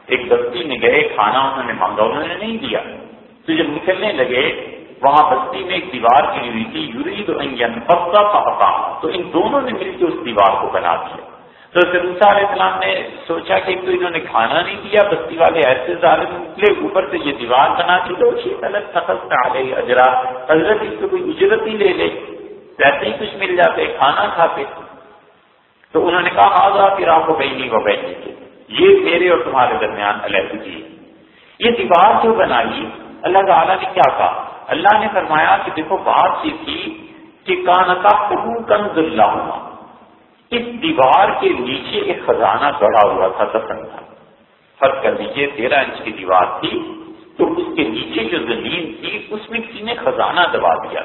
ایک بستی میں گئے، کھانا انہوں نے مانگا، انہوں نے نہیں دیا۔ تو جب نکلنے لگے، وہاں بستی میں ایک دیوار کی ہوئی تھی یوری تو ان دونوں نے مل کے اس دیوار کو بنا دیا۔ تو سروسا علیہ السلام نے سوچا کہ ایک تو انہوں نے کھانا نہیں دیا، بستی والے ایسے ظالم نکلے، اوپر سے یہ دیوار بنا دی، تو الگ سخت آ گئی اجرا۔ حضرت اس کو کوئی اجرت ہی لے لے۔ ویسے ہی کچھ مل جاتے، کھانا کھاتے۔ تو انہوں نے کہا آزاد پھر آپ کو بہنی وہ بہنی کے یہ میرے اور تمہارے درمیان علیحدگی یہ دیوار جو بنائی، اللہ تعالیٰ نے کیا کہا؟ اللہ نے فرمایا کہ دیکھو، بات یہ تھی کہ کان کا کنز اللہ اس دیوار کے نیچے ایک خزانہ گڑا ہوا تھا دفن تھا۔ فرق کر لیجیے تیرہ انچ کی دیوار تھی۔ تو اس کے نیچے جو زمین تھی، اس میں کسی نے خزانہ دبا دیا۔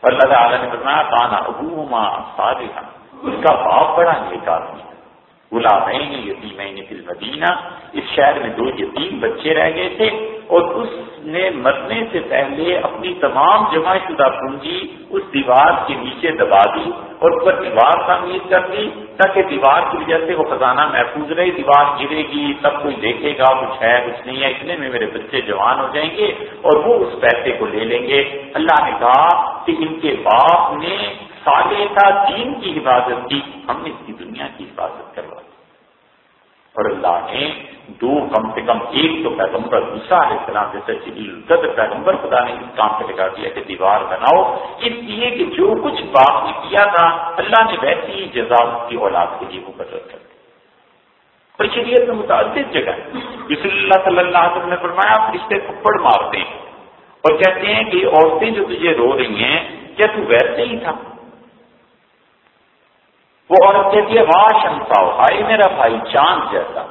اور اللہ تعالیٰ نے فرمایا، کانا ابو ماں اس کا باپ بڑا نیک آدمی غلامین یتیمین فی المدینہ، اس شہر میں دو یتیم بچے رہ گئے تھے اور اس نے مرنے سے پہلے اپنی تمام جمع شدہ پونجی اس دیوار کے نیچے دبا دی اور اس پر دیوار تعمیر کر دی تاکہ دیوار کی وجہ سے وہ خزانہ محفوظ رہے۔ دیوار گرے گی تب کوئی دیکھے گا، کچھ ہے، کچھ نہیں ہے، اتنے میں میرے بچے جوان ہو جائیں گے اور وہ اس پیسے کو لے لیں گے۔ اللہ نے کہا کہ ان کے باپ نے کا دین کی حفاظت کی، ہم نے اس کی دنیا کی حفاظت کروا اور اللہ نے دو کم سے کم ایک تو پیغمبر دوسرا علیہ السلام جیسے القدر پیغمبر خدا نے اس کام پہ لگا دیا کہ دیوار بناؤ۔ اس لیے کہ جو کچھ باپ نے کیا تھا، اللہ نے ویسی ہی جزا کی اولاد کے لیے مقرر کر اور شریعت میں متعدد جگہ رسول اللہ صلی اللہ علیہ وسلم نے فرمایا، آپ رشتے تھپڑ مارتے ہیں اور کہتے ہیں کہ عورتیں جو تجھے رو رہی ہیں، کیا تو ویسے ہی تھا وہ عورت کہتی ہے، واہ شمسا بھائی میرا بھائی چاند جیسا۔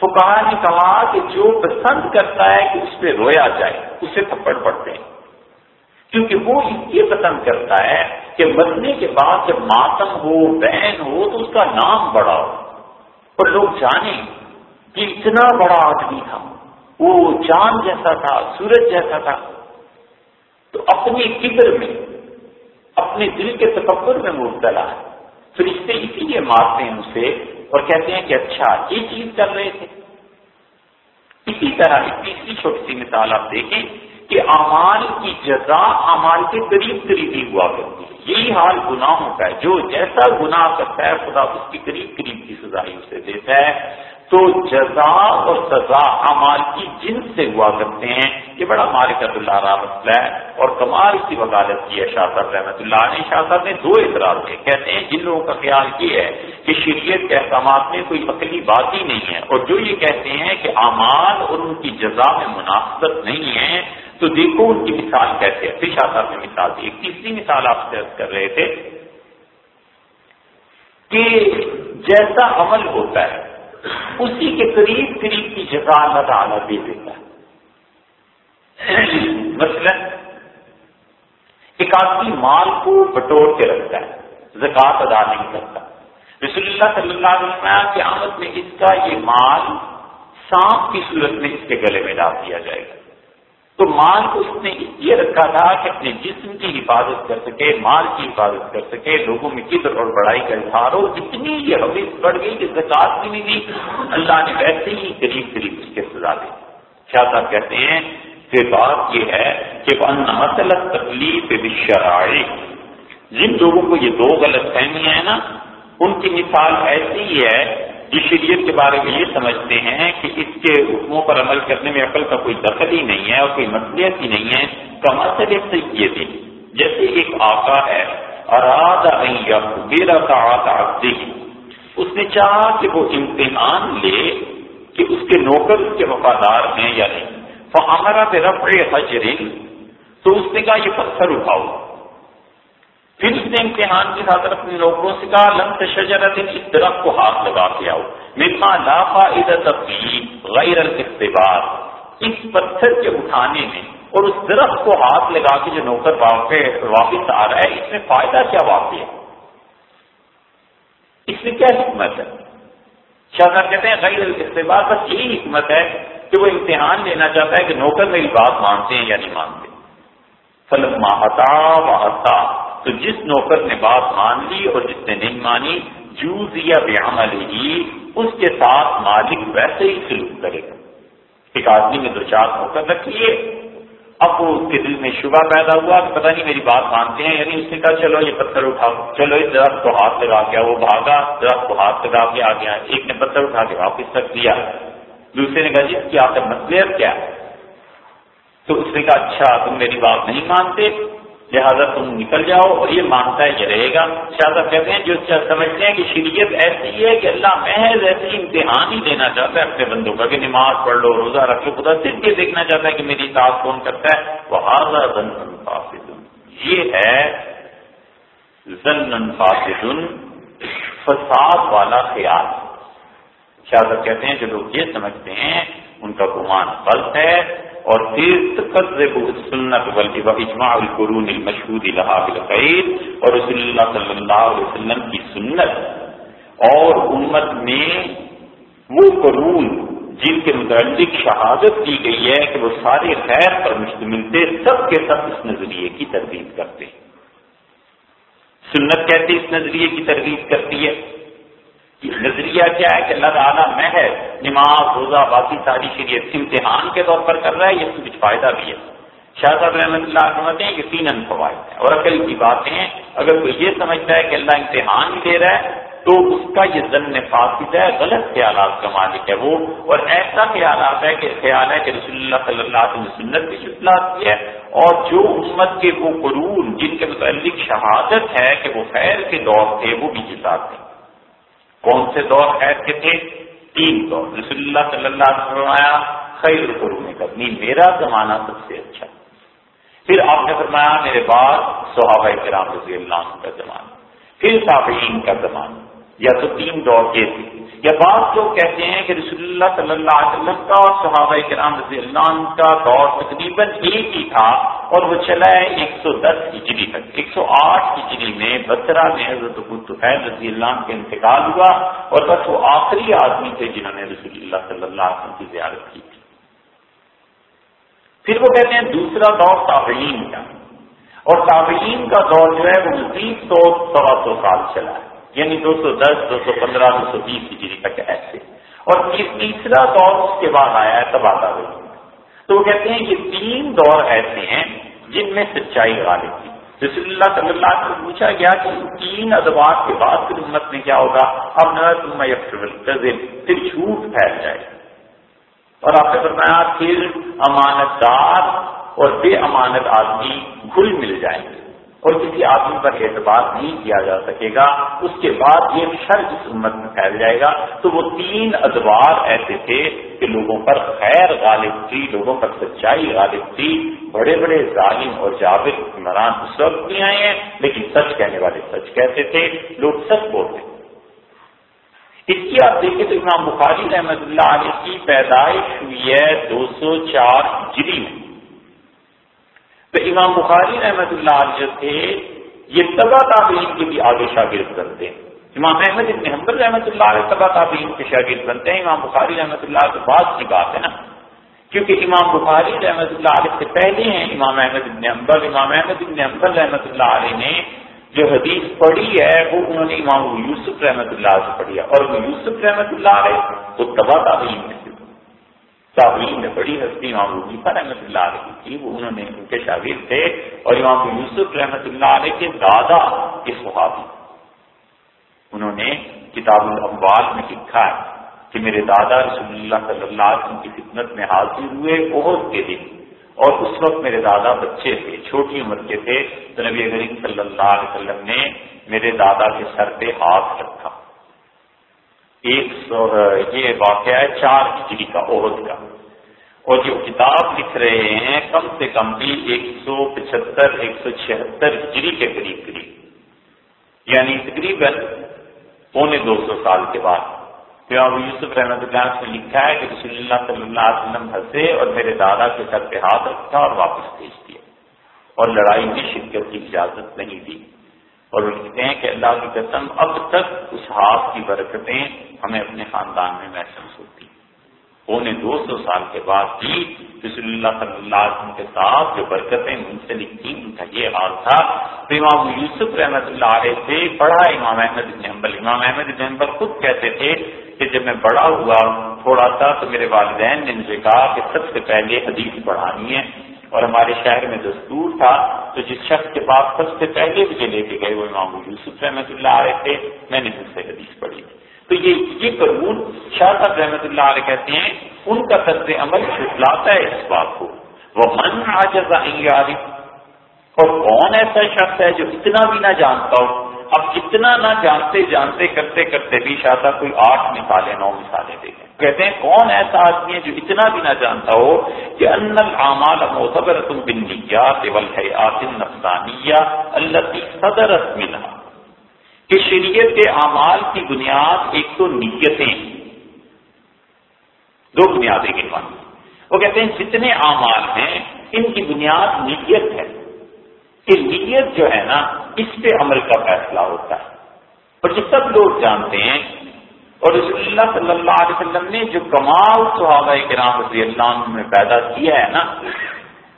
تو کہا نے کہا کہ جو پسند کرتا ہے کہ اس پہ رویا جائے، اسے تھپڑ پڑتے ہیں۔ کیونکہ وہ یہ پسند کرتا ہے کہ مرنے کے بعد جب ماتم ہو، بہن ہو، تو اس کا نام بڑا ہو۔ اور لوگ جانیں کہ اتنا بڑا آدمی تھا۔ وہ چاند جیسا تھا، سورج جیسا تھا۔ تو اپنی فکر میں اپنے دل کے تکبر میں مبتلا ہے۔ فرشتے اسی لیے مارتے ہیں اسے اور کہتے ہیں کہ اچھا یہ چیز کر رہے تھے۔ اسی طرح تیسری چھوٹی سی مثال آپ دیکھیں کہ امال کی جزا امال کے قریب قریب ہی ہوا کرتی ہے۔ یہی حال گناہوں کا ہے۔ جو جیسا گناہ کرتا ہے، خدا اس کی قریب قریب کی سزا ہی اسے دیتا ہے۔ تو جزا اور سزا امال کی جن سے ہوا کرتے ہیں، یہ بڑا مارکت اللہ رہا مسئلہ ہے۔ اور کمال کی وکالت کی ہے شاہ صاحب رحمۃ اللہ علیہ۔ شاہ صاحب نے دو اعتراض کیے۔ کہتے ہیں، جن لوگوں کا خیال یہ ہے کہ شریعت کے احکامات میں کوئی عقلی بات ہی نہیں ہے۔ اور جو یہ کہتے ہیں کہ امال اور ان کی جزا میں مناسبت نہیں ہے، تو دیکھو ان کی مثال کیسے ہے۔ پھر شاہ صاحب نے مثال دی۔ ایک تیسری مثال آپ سے کر رہے تھے کہ جیسا عمل ہوتا ہے اسی کے قریب قریب کی جگہ اللہ تعالیٰ دے دیتا۔ ہے مثلا ایک آدمی مال کو بٹور کے رکھتا ہے، زکات ادا نہیں کرتا۔ رسول اللہ صلی اللہ علیہ وسلم کی آمد میں اس کا یہ مال سانپ کی صورت میں اس کے گلے میں ڈال دیا جائے گا۔ تو مال کو اس نے یہ رکھا تھا کہ اپنے جسم کی حفاظت کر سکے، مال کی حفاظت کر سکے، لوگوں میں کدھر اور بڑائی کا اظہار ہو۔ اتنی یہ حویث بڑھ گئی کہ زکات بھی نہیں دی، اللہ نے ویسے ہی قریب قریب اس کے سزا دی۔ کیا صاحب کہتے ہیں کہ بات یہ ہے کہ مسلط تکلیف شرائع جن لوگوں کو یہ دو غلط فہمیاں ہیں نا، ان کی مثال ایسی ہی ہے اس شریعت کے بارے میں یہ سمجھتے ہیں کہ اس کے حکموں پر عمل کرنے میں عقل کا کوئی دخل ہی نہیں ہے اور کوئی مسئلیت ہی نہیں ہے کم اصل سے یہ تھی جیسے ایک آقا ہے، اراد میرا کا اس نے چاہا کہ وہ امتحان لے کہ اس کے نوکر اس کے وفادار ہیں یا نہیں۔ تو ہمارا پہ رفع حجر۔ تو اس نے کہا، یہ پتھر اٹھاؤ۔ پھر اس نے امتحان کی خاطر اپنے لوگوں سے کہا، لم شجرت اس درخت کو ہاتھ لگا کے آؤ۔ مما لا فائدہ غیر الاختبار۔ اس پتھر کے اٹھانے میں اور اس درخت کو ہاتھ لگا کے جو نوکر واپس آ رہا ہے، اس میں فائدہ کیا واقع ہے؟ اس میں کیا حکمت ہے؟ شاہ کہتے ہیں، غیر استعمال بس یہی حکمت ہے کہ وہ امتحان لینا چاہتا ہے کہ نوکر میری بات مانتے ہیں یا نہیں مانتے۔ فلم ماہتا واہتا تو جس نوکر نے بات مان لی اور جس نے نہیں مانی جوز یا بیام علی اس کے ساتھ مالک ویسے ہی سلوک کرے گا۔ ایک آدمی نے دو چار نوکر رکھ لیے، اب وہ اس کے دل میں شبہ پیدا ہوا کہ پتہ نہیں میری بات مانتے ہیں یعنی اس نے کہا، چلو یہ پتھر اٹھاؤ۔ چلو اس درخت کو ہاتھ لگا کے وہ بھاگا۔ درخت کو ہاتھ لگا کے آ گیا ایک نے پتھر اٹھا کے واپس رکھ دیا۔ دوسرے نے کہا جی اس کی آپ کا مطلب کیا تو اس نے کہا اچھا تم میری بات نہیں مانتے۔ لہٰذا تم نکل جاؤ اور یہ مانتا ہے یہ رہے گا۔ شاہ کہتے ہیں، جو سمجھتے ہیں کہ شریعت ایسی ہے کہ اللہ محض ایسی امتحان ہی دینا چاہتا ہے، اپنے بندوں کا کہ نماز پڑھ لو، روزہ رکھ لو خدا صرف یہ دیکھنا چاہتا ہے کہ میری ساتھ کون کرتا ہے۔ وہ حاضر یہ ہے ضن فاسد فساد والا خیال۔ شاہ صاحب کہتے ہیں، جو لوگ یہ سمجھتے ہیں، ان کا گمان غلط ہے۔ اور پھر سنت بلکہ اجماع القرون المشہود بالخیر اور رسول اللہ صلی اللہ علیہ وسلم کی سنت اور امت میں وہ قرون جن کے متعلق شہادت کی گئی ہے کہ وہ سارے خیر پر مشتمل تھے، سب کے سب اس نظریے کی تردید کرتے ہیں۔ سنت کہتے اس نظریے کی تردید کرتی ہے؟ نظریہ کیا ہے کہ اللہ تعالیٰ محض نماز، روزہ، باقی ساری شریعت امتحان کے طور پر کر رہا ہے، یہ کچھ فائدہ بھی ہے۔ شاہ صاحب رحمۃ اللہ سمجھتے ہیں کہ تین فوائد ہیں۔ اور عقل کی باتیں اگر کوئی یہ سمجھتا ہے کہ اللہ امتحان دے رہا ہے، تو اس کا یہ ضن فاسد ہے، غلط خیالات کا مالک ہے وہ۔ اور ایسا خیالات ہے کہ، خیال ہے کہ رسول اللہ صلی اللہ علیہ وسلم سنت کی شکلات کی ہے، اور جو امت کے وہ قرون، جن کے متعلق شہادت ہے کہ وہ خیر کے دور تھے، وہ بھی جسات ہیں کون سے دور خیر کے تھے؟ تین دور۔ رسول اللہ صلی اللہ علیہ وسلم آیا خیر قرون کرنی میرا زمانہ سب سے اچھا۔ پھر آپ نے فرمایا، میرے بعد صحابہ کرام رضی اللہ عنہ کا زمانہ، پھر تابعین کا زمانہ۔ یا تو تین دور کے تھے۔ یا بعض لوگ کہتے ہیں کہ رسول اللہ صلی اللہ علیہ وسلم کا اور صحابہ کرام رضی اللہ عنہ کا دور تقریباً ایک ہی تھا اور وہ چلا ہے ایک سو دس ہجری تک۔ ایک سو آٹھ ہجری میں بسرا میں حضرت طفیل رضی اللہ عنہ کا انتقال ہوا اور بس وہ آخری آدمی تھے جنہوں نے رسول اللہ صلی اللہ علیہ وسلم کی زیارت کی تھی۔ پھر وہ کہتے ہیں دوسرا دور تابعین کا۔ اور تابعین کا دور جو ہے وہ مزید سو سوا سو سال چلا ہے۔ یعنی دو سو دس، دو سو پندرہ، دو سو بیس ہجری تک ایسے۔ اور تیسرا دور اس کے بعد آیا ہے، تب آتا تو وہ کہتے ہیں یہ تین دور ایسے ہیں جن میں سچائی غالب تھی۔ رسول اللہ صلی اللہ علیہ وسلم پوچھا گیا کہ تین ادوار کے بعد پھر امت میں کیا ہوگا؟ اب نہ تم پھر جھوٹ پھیل جائے۔ اور آپ نے بتایا پھر امانت دار اور بے امانت آدمی گھل مل جائیں گے۔ اور کسی آدمی پر اعتبار نہیں کیا جا سکے گا، اس کے بعد یہ شر اس امت میں پھیل جائے گا۔ تو وہ تین ادوار ایسے تھے کہ لوگوں پر خیر غالب تھی، لوگوں پر سچائی غالب تھی۔ بڑے بڑے ظالم اور جاوید حکمران اس وقت بھی آئے ہیں، لیکن سچ کہنے والے سچ کہتے تھے؟ لوگ سچ بولتے۔ اس کی آپ دیکھیں تو امام بخاری رحمت اللہ علیہ کی پیدائش ہوئی ہے دو سو چار جری میں۔ تو امام بخاری رحمت اللہ علیہ تھے، یہ تبا تعبین کے بھی آگے شاگرد بنتے ہیں۔ امام احمد ابن حمبر رحمۃ اللہ علیہ تبا تعبین کے شاگرد بنتے ہیں۔ امام بخاری رحمۃ اللہ کے بعد کی بات ہے نا۔ کیونکہ امام بخاری رحمۃ اللہ علیہ سے پہلے ہیں، امام احمد ابن حمبر امام احمد ابن حمبر رحمۃ اللہ علیہ نے جو حدیث پڑھی ہے، وہ انہوں نے امام یوسف رحمۃ اللہ سے پڑھی ہے۔ اور یوسف رحمۃ اللہ علیہ وہ تبا تعبین میں تعبین میں بڑی ہستی امام وظیفہ رحمۃ اللہ علیہ تھی وہ انہوں نے ان کے شاگرد تھے اور امام یوسف رحمۃ اللہ علیہ کے دادا کے صحابی۔ انہوں نے کتاب الاموال میں لکھا ہے کہ میرے دادا رسول اللہ صلی اللہ علیہ وسلم کی خدمت میں حاضر ہوئے بہت کے دن اور اس وقت میرے دادا بچے تھے، چھوٹی عمر کے تھے۔ تو نبی کریم صلی اللہ علیہ وسلم نے میرے دادا کے سر پہ ہاتھ رکھا۔ ایک سو یہ واقعہ ہے، چار ہجری کا عہد کا۔ اور جو کتاب لکھ رہے ہیں، کم سے کم بھی ایک سو پچہتر، ایک سو چھہتر ہجری کے قریب قریب۔ یعنی تقریباً پونے دو سو سال کے بعد۔ پھر ابو یوسف رحمۃ اللہ سے لکھا ہے کہ رسول اللہ صلی اللہ علیہ وسلم ہنسے اور میرے دادا کے سر پہ ہاتھ رکھا اور واپس بھیج دیا۔ اور لڑائی میں شرکت کی اجازت نہیں دی۔ اور وہ لکھتے ہیں کہ اللہ کی قسم اب تک اس ہاتھ کی برکتیں ہمیں اپنے خاندان میں محسوس ہوتی پونے دو سو سال کے بعد بھی رسول اللہ صلی اللہ علیہ وسلم کے ساتھ جو برکتیں منسلک تھیں، ان کا یہ حال تھا۔ تو امام یوسف رحمۃ اللہ علیہ سے پڑھا امام احمد ابن حنبل، امام احمد ابن حنبل خود کہتے تھے کہ جب میں بڑا ہوا تھوڑا سا تو میرے والدین نے مجھے کہا کہ سب سے پہلے حدیث پڑھانی ہے۔ اور ہمارے شہر میں دستور تھا تو جس شخص کے پاس سب سے پہلے مجھے لے کے گئے وہ امام یوسف رحمۃ اللہ علیہ تھے۔ میں نے ان سے حدیث پڑھی۔ تھی تو یہ یہ قانون شاہ صاحب رحمۃ اللہ علیہ کہتے ہیں، ان کا طرز عمل چھٹلاتا ہے اس بات کو۔ وہ من آج اور کون ایسا شخص ہے جو اتنا بھی نہ جانتا ہو؟ اب اتنا نہ جانتے جانتے کرتے کرتے بھی شاہ صاحب کوئی آٹھ مثالیں، نو مثالیں دے کہتے ہیں، کون ایسا آدمی ہے جو اتنا بھی نہ جانتا ہو کہ ان العمال معتبر تم بنیا والحیات النفسانیہ اللہ صدر منها کہ شریعت کے اعمال کی بنیاد ایک تو نیتیں دو بنیادیں گنوانی وہ کہتے ہیں، جتنے اعمال ہیں، ان کی بنیاد نیت ہے۔ کہ نیت جو ہے نا، اس پہ عمل کا فیصلہ ہوتا ہے۔ اور یہ سب لوگ جانتے ہیں۔ اور رسول اللہ صلی اللہ علیہ وسلم نے جو کمال صحابہ کرام رضی اللہ عنہ میں پیدا کیا ہے نا،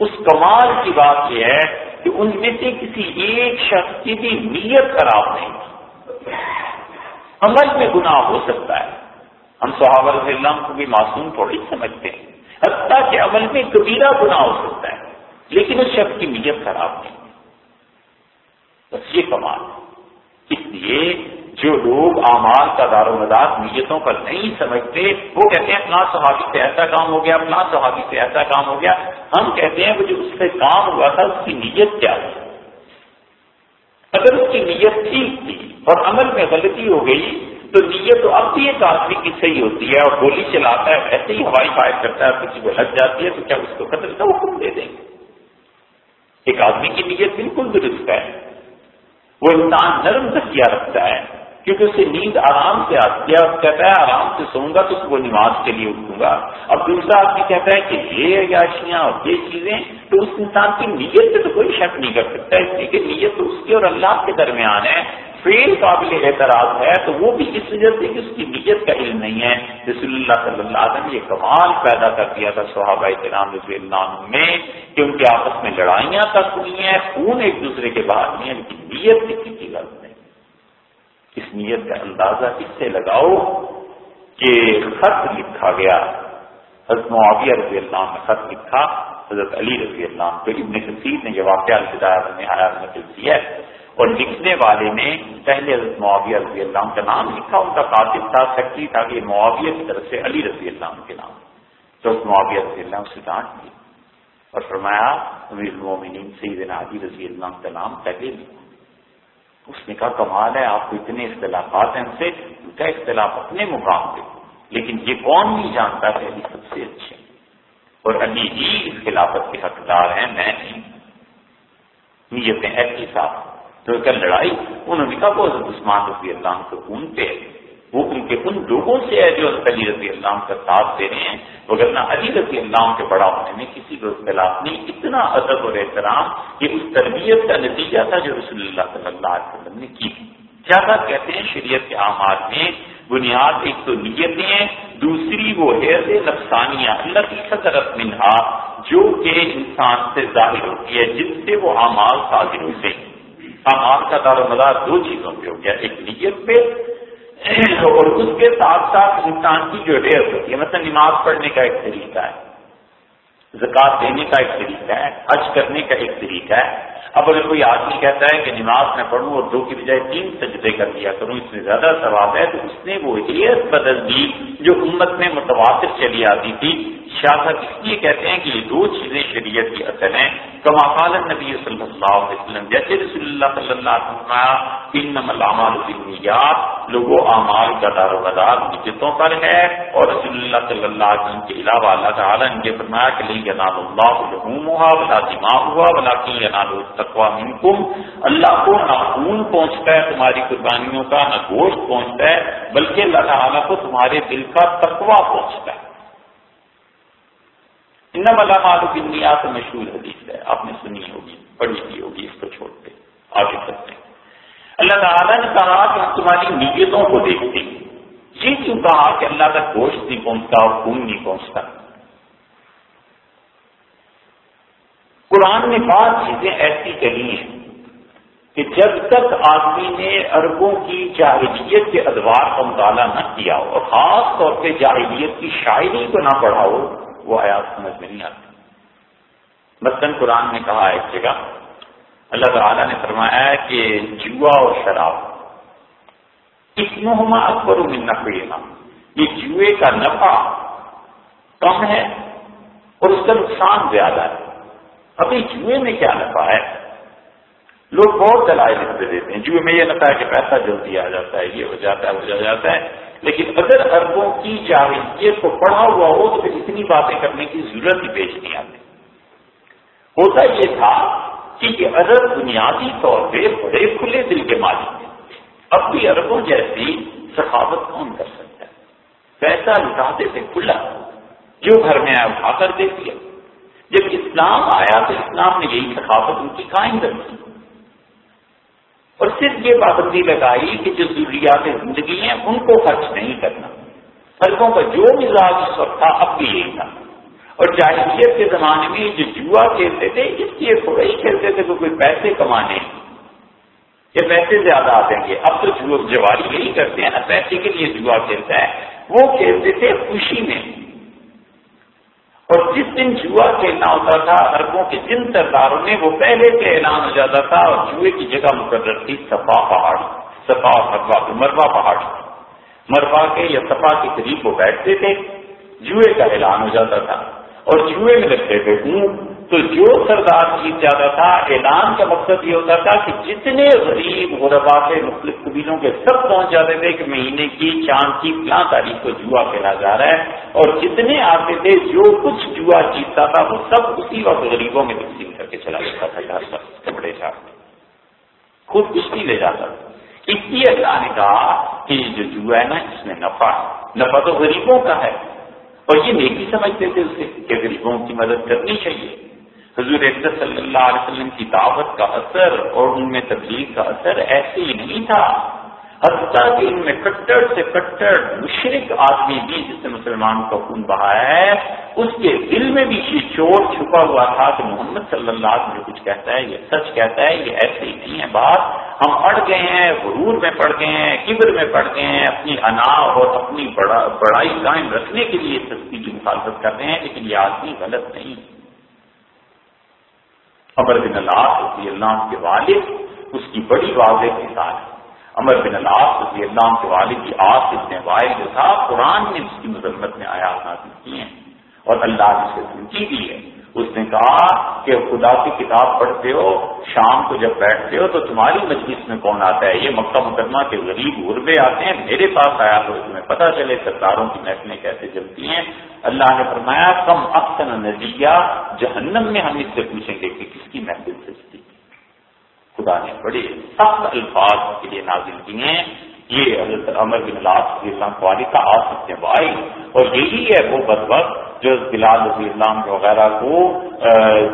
اس کمال کی بات یہ ہے کہ ان میں سے کسی ایک شخص کی بھی نیت خراب نہیں عمل میں گناہ ہو سکتا ہے۔ ہم صحابہ رضی اللہ کو بھی معصوم تھوڑی سمجھتے ہیں۔ حتیٰ کہ عمل میں کبیرہ گناہ ہو سکتا ہے، لیکن اس شخص کی نیت خراب نہیں۔ بس یہ کمال ہے۔ اس لیے جو لوگ اعمال کا دار و مدار نیتوں پر نہیں سمجھتے، وہ کہتے ہیں فلاں صحابی سے ایسا کام ہو گیا فلاں صحابی سے ایسا کام ہو گیا۔ ہم کہتے ہیں وہ جو اس سے کام ہوا تھا، اس کی نیت کیا تھی؟ اگر اس کی نیت ٹھیک تھی اور عمل میں غلطی ہو گئی، تو نیت تو اب بھی ایک آدمی کی صحیح ہوتی ہے اور گولی چلاتا ہے ایسے ہی ہوائی فائر کرتا ہے کسی کو لگ جاتی ہے تو کیا اس کو قتل کا حکم دے دیں گے؟ ایک آدمی کی نیت بالکل درست ہے۔ وہ انسان نرم تکیا رکھتا ہے، کیونکہ اسے نیند آرام سے آتی ہے، اور کہتا ہے آرام سے سوؤں گا تو وہ نماز کے لیے اٹھوں گا۔ اب دوسرا آدمی کہتا ہے کہ یہ عیاشیاں اور یہ چیزیں تو اس انسان کی نیت پہ تو کوئی شک نہیں کر سکتا، اس لیے کہ نیت تو اس کی اور اللہ کے درمیان ہے۔ فیل قابل اعتراض ہے تو وہ بھی اس وجہ سے کہ اس کی نیت کا علم نہیں ہے۔ رسول اللہ صلی اللہ علیہ وسلم یہ کمال پیدا کر دیا تھا صحابہ کرام رضی اللہ عنہ میں کہ ان کے آپس میں لڑائیاں تک ہوئی ہیں، خون ایک دوسرے کے باہر نہیں ہے لیکن نیت کسی کی غلط نہیں۔ اس نیت کا اندازہ اس سے لگاؤ کہ خط لکھا گیا۔ حضرت معاویہ رضی اللہ نے خط لکھا۔ حضرت علی رضی اللہ کو ابن کثیر نے یہ واقعہ میں آیا نقل کیا ہے۔ اور لکھنے والے نے پہلے حضرت معاویہ رضی اللہ کا نام لکھا، ان کا قاتل تھا سیکٹری تھا کہ معاویہ کی طرف سے علی رضی اللہ کے نام۔ تو حضرت معاویہ رضی اللہ سے ڈانٹ دی اور فرمایا، امیر المومنین سیدنا علی رضی اللہ کا نام پہلے لکھا اس نے کہا، کمال ہے، آپ کو اتنے اختلافات ہیں ان سے، ان کا اختلاف اپنے مقام پہ۔ لیکن یہ کون نہیں جانتا کہ علی سب سے اچھے اور علی ہی اس خلافت کے حقدار ہیں، میں نہیں۔ نیتیں ایسی صاحب تو کل لڑائی؟ انہوں نے کہا، وہ حضرت عثمان رضی اللہ کو خون پہ وہ ان کے ان لوگوں سے ہے جو علی رضی اللہ کا ساتھ دے رہے ہیں۔ وغیرہ علی رضی اللہ کے بڑا ہونے میں کسی کو اختلاف نہیں، اتنا ادب اور احترام یہ اس تربیت کا نتیجہ تھا جو رسول اللہ صلی اللہ علیہ وسلم نے کی۔ زیادہ کہتے ہیں شریعت کے اعمال میں بنیاد ایک تو نیتیں ہیں، دوسری وہ حیرت نفسانیہ، اللہ کی صدرت منہا، جو کہ انسان سے ظاہر ہوتی ہے جن سے وہ اعمال حاضر ہوتے ہیں۔ اعمال کا دار و مدار دو چیزوں پہ ہو گیا ایک نیت پہ اور اس کے ساتھ ساتھ انسان کی جو ڈیئر ہوتی ہے، مثلا نماز پڑھنے کا ایک طریقہ ہے زکات دینے کا ایک طریقہ ہے، حج کرنے کا ایک طریقہ ہے۔ اب اگر کوئی آدمی کہتا ہے کہ نماز میں پڑھوں اور دو کی بجائے تین سجدے کر دیا کروں، اس میں زیادہ ثواب ہے، تو اس نے وہ ایئر بدل دی جو امت میں متواتر چلی آتی تھی۔ شاہ صاحب اس لیے کہتے ہیں کہ یہ دو چیزیں شریعت کی اصل ہیں۔ کما قال نبی صلی اللہ علیہ وسلم، جیسے رسول اللہ صلی اللہ علیہ وسلم لوگوں اعمال کا دار و مدار نیتوں پر ہے۔ اور رسول اللہ صلی اللہ علیہ وسلم کے علاوہ اللہ تعالیٰ نے یہ فرمایا کہ نہیں ینال اللہ الحم ہوا بلا دماغ ہوا بلا کی ینال التقوا منکم۔ اللہ کو نہ خون پہنچتا ہے تمہاری قربانیوں کا، نہ گوشت پہنچتا ہے، بلکہ اللہ تعالیٰ کو تمہارے دل کا تقوا پہنچتا ہے۔ ان علامات بنیاد مشہور حدیث ہے۔ آپ نے سنی ہوگی، پڑھی کی ہوگی، اس کو چھوڑتے آگے چلتے اللہ تعالیٰ نے کہا کہ ہم تمہاری نیتوں کو دیکھتے ہیں۔ یہ کیوں کہا کہ اللہ کا گوشت نہیں پہنچتا اور خون نہیں پہنچتا؟ قرآن نے بعض چیزیں ایسی کہی ہیں کہ جب تک آدمی نے اربوں کی جاہلیت کے ادوار کا مطالعہ نہ کیا ہو اور خاص طور پہ جاہلیت کی شاعری کو نہ پڑھا ہو وہ آیات سمجھ میں نہیں آتی۔ مثلاً قرآن نے کہا ایک جگہ، اللہ تعالیٰ نے فرمایا کہ جوا اور شراب اس محما اکبر میں منا یہ جوئے کا نفع کم ہے اور اس کا نقصان زیادہ ہے۔ ابھی جوئے میں کیا نفع ہے؟ لوگ بہت دلائل لکھتے دیتے ہیں۔ جوئے میں یہ نفع ہے کہ پیسہ جلدی آ جاتا ہے، یہ ہو جاتا ہے، وہ جا جاتا ہے۔ لیکن اگر اربوں کی جاہلیت کو پڑھا ہوا ہو تو پھر اتنی باتیں کرنے کی ضرورت ہی پیش نہیں آتی۔ ہوتا یہ تھا کہ یہ ارب بنیادی طور پہ بڑے کھلے دل کے مالک ہیں۔ اب بھی اربوں جیسی سخاوت کون کر سکتا ہے؟ پیسہ لٹاتے تھے کھلا، جو گھر میں آیا اٹھا کر دے دیا جب اسلام آیا تو اسلام نے یہی سخاوت ان کی قائم رکھی۔ اور صرف یہ پابندی لگائی کہ جو ضروریات زندگی ہیں، ان کو خرچ نہیں کرنا۔ فرقوں کا جو مزاج اس وقت تھا، اب بھی یہی تھا۔ اور جاہلیت کے زمانے میں جو جوا کھیلتے تھے، اس لیے تھوڑا ہی کھیلتے تھے کہ کوئی پیسے کمانے یا پیسے زیادہ آ گے اب تو جواری یہی کرتے ہیں نا پیسے کے لیے جوا کھیلتا ہے۔ وہ کھیلتے تھے خوشی میں۔ اور جس دن جوا کھیلنا ہوتا تھا اربوں کے جن سرداروں نے، وہ پہلے سے اعلان ہو جاتا تھا اور جوئے کی جگہ مقرر تھی سفا پہاڑ سپا مروا مروا پہاڑ۔ مروا کے یا سپا کے قریب وہ بیٹھتے تھے، جوئے کا اعلان ہو جاتا تھا۔ اور جوئے میں لگتے تھے اونٹ تو جو سردار جیت جاتا تھا، اعلان کا مقصد یہ ہوتا تھا کہ جتنے غریب غربا کے مختلف قبیلوں کے سب پہنچ جاتے تھے کہ مہینے کی چاند کی فلاں تاریخ کو جوا کھیلا جا رہا ہے۔ اور جتنے آتے تھے، جو کچھ جوا جیتتا تھا، وہ سب اسی وقت غریبوں میں تقسیم کر کے چلا جاتا تھا گھر پر کپڑے چاٹ خود کچھ نہیں لے جاتا تھا۔ اس لیے اللہ نے کہا کہ یہ جو جوا ہے نا، اس میں نفع نفع تو غریبوں کا ہے۔ اور یہ نیکی سمجھتے تھے اسے کہ غریبوں کی مدد کرنی چاہیے۔ حضور صلی اللہ علیہ وسلم کی دعوت کا اثر اور ان میں تبلیغ کا اثر ایسے ہی نہیں تھا۔ حتیٰ کہ ان میں کٹڑ سے کٹڑ مشرق آدمی بھی جس نے مسلمان کا خون بہایا ہے، اس کے دل میں بھی یہ چور چھپا ہوا تھا کہ محمد صلی اللہ علیہ وسلم کچھ کہتا ہے، یہ سچ کہتا ہے، یہ ایسے ہی نہیں ہے بات۔ ہم اڑ گئے ہیں، غرور میں پڑ گئے ہیں، کبر میں پڑ گئے ہیں، اپنی انا اور اپنی بڑائی قائم رکھنے کے لیے سستی کی مخالفت کر رہے ہیں، لیکن یہ آدمی غلط نہیں۔ امر بن اللہ رضی اللہ کے والد، اس کی بڑی واضح مثال ہے۔ امر بن اللہ رضی اللہ کے والد کی آس اتنے وائل جو تھا، قرآن نے اس کی مذمت میں آیات نازل کی ہیں اور اللہ نے اسے دھمکی دی ہے۔ اس نے کہا کہ خدا کی کتاب پڑھتے ہو، شام کو جب بیٹھتے ہو تو تمہاری مجلس میں کون آتا ہے؟ یہ مکہ مقدمہ کے غریب غربے آتے ہیں، میرے پاس آیا تو تمہیں پتہ چلے سرداروں کی محفلیں کیسے چلتی ہیں۔ اللہ نے فرمایا، کم اکثر نظیہ جہنم میں ہم اس سے پوچھیں گے کہ کس کی محفل سجتی خدا نے بڑے سخت الفاظ کے لیے نازل کیے ہیں۔ یہ حضرت عمر بن اللہ والد کا آ سکتے بھائی اور یہی ہے وہ بد وقت جو بلال رضی اللہ وغیرہ کو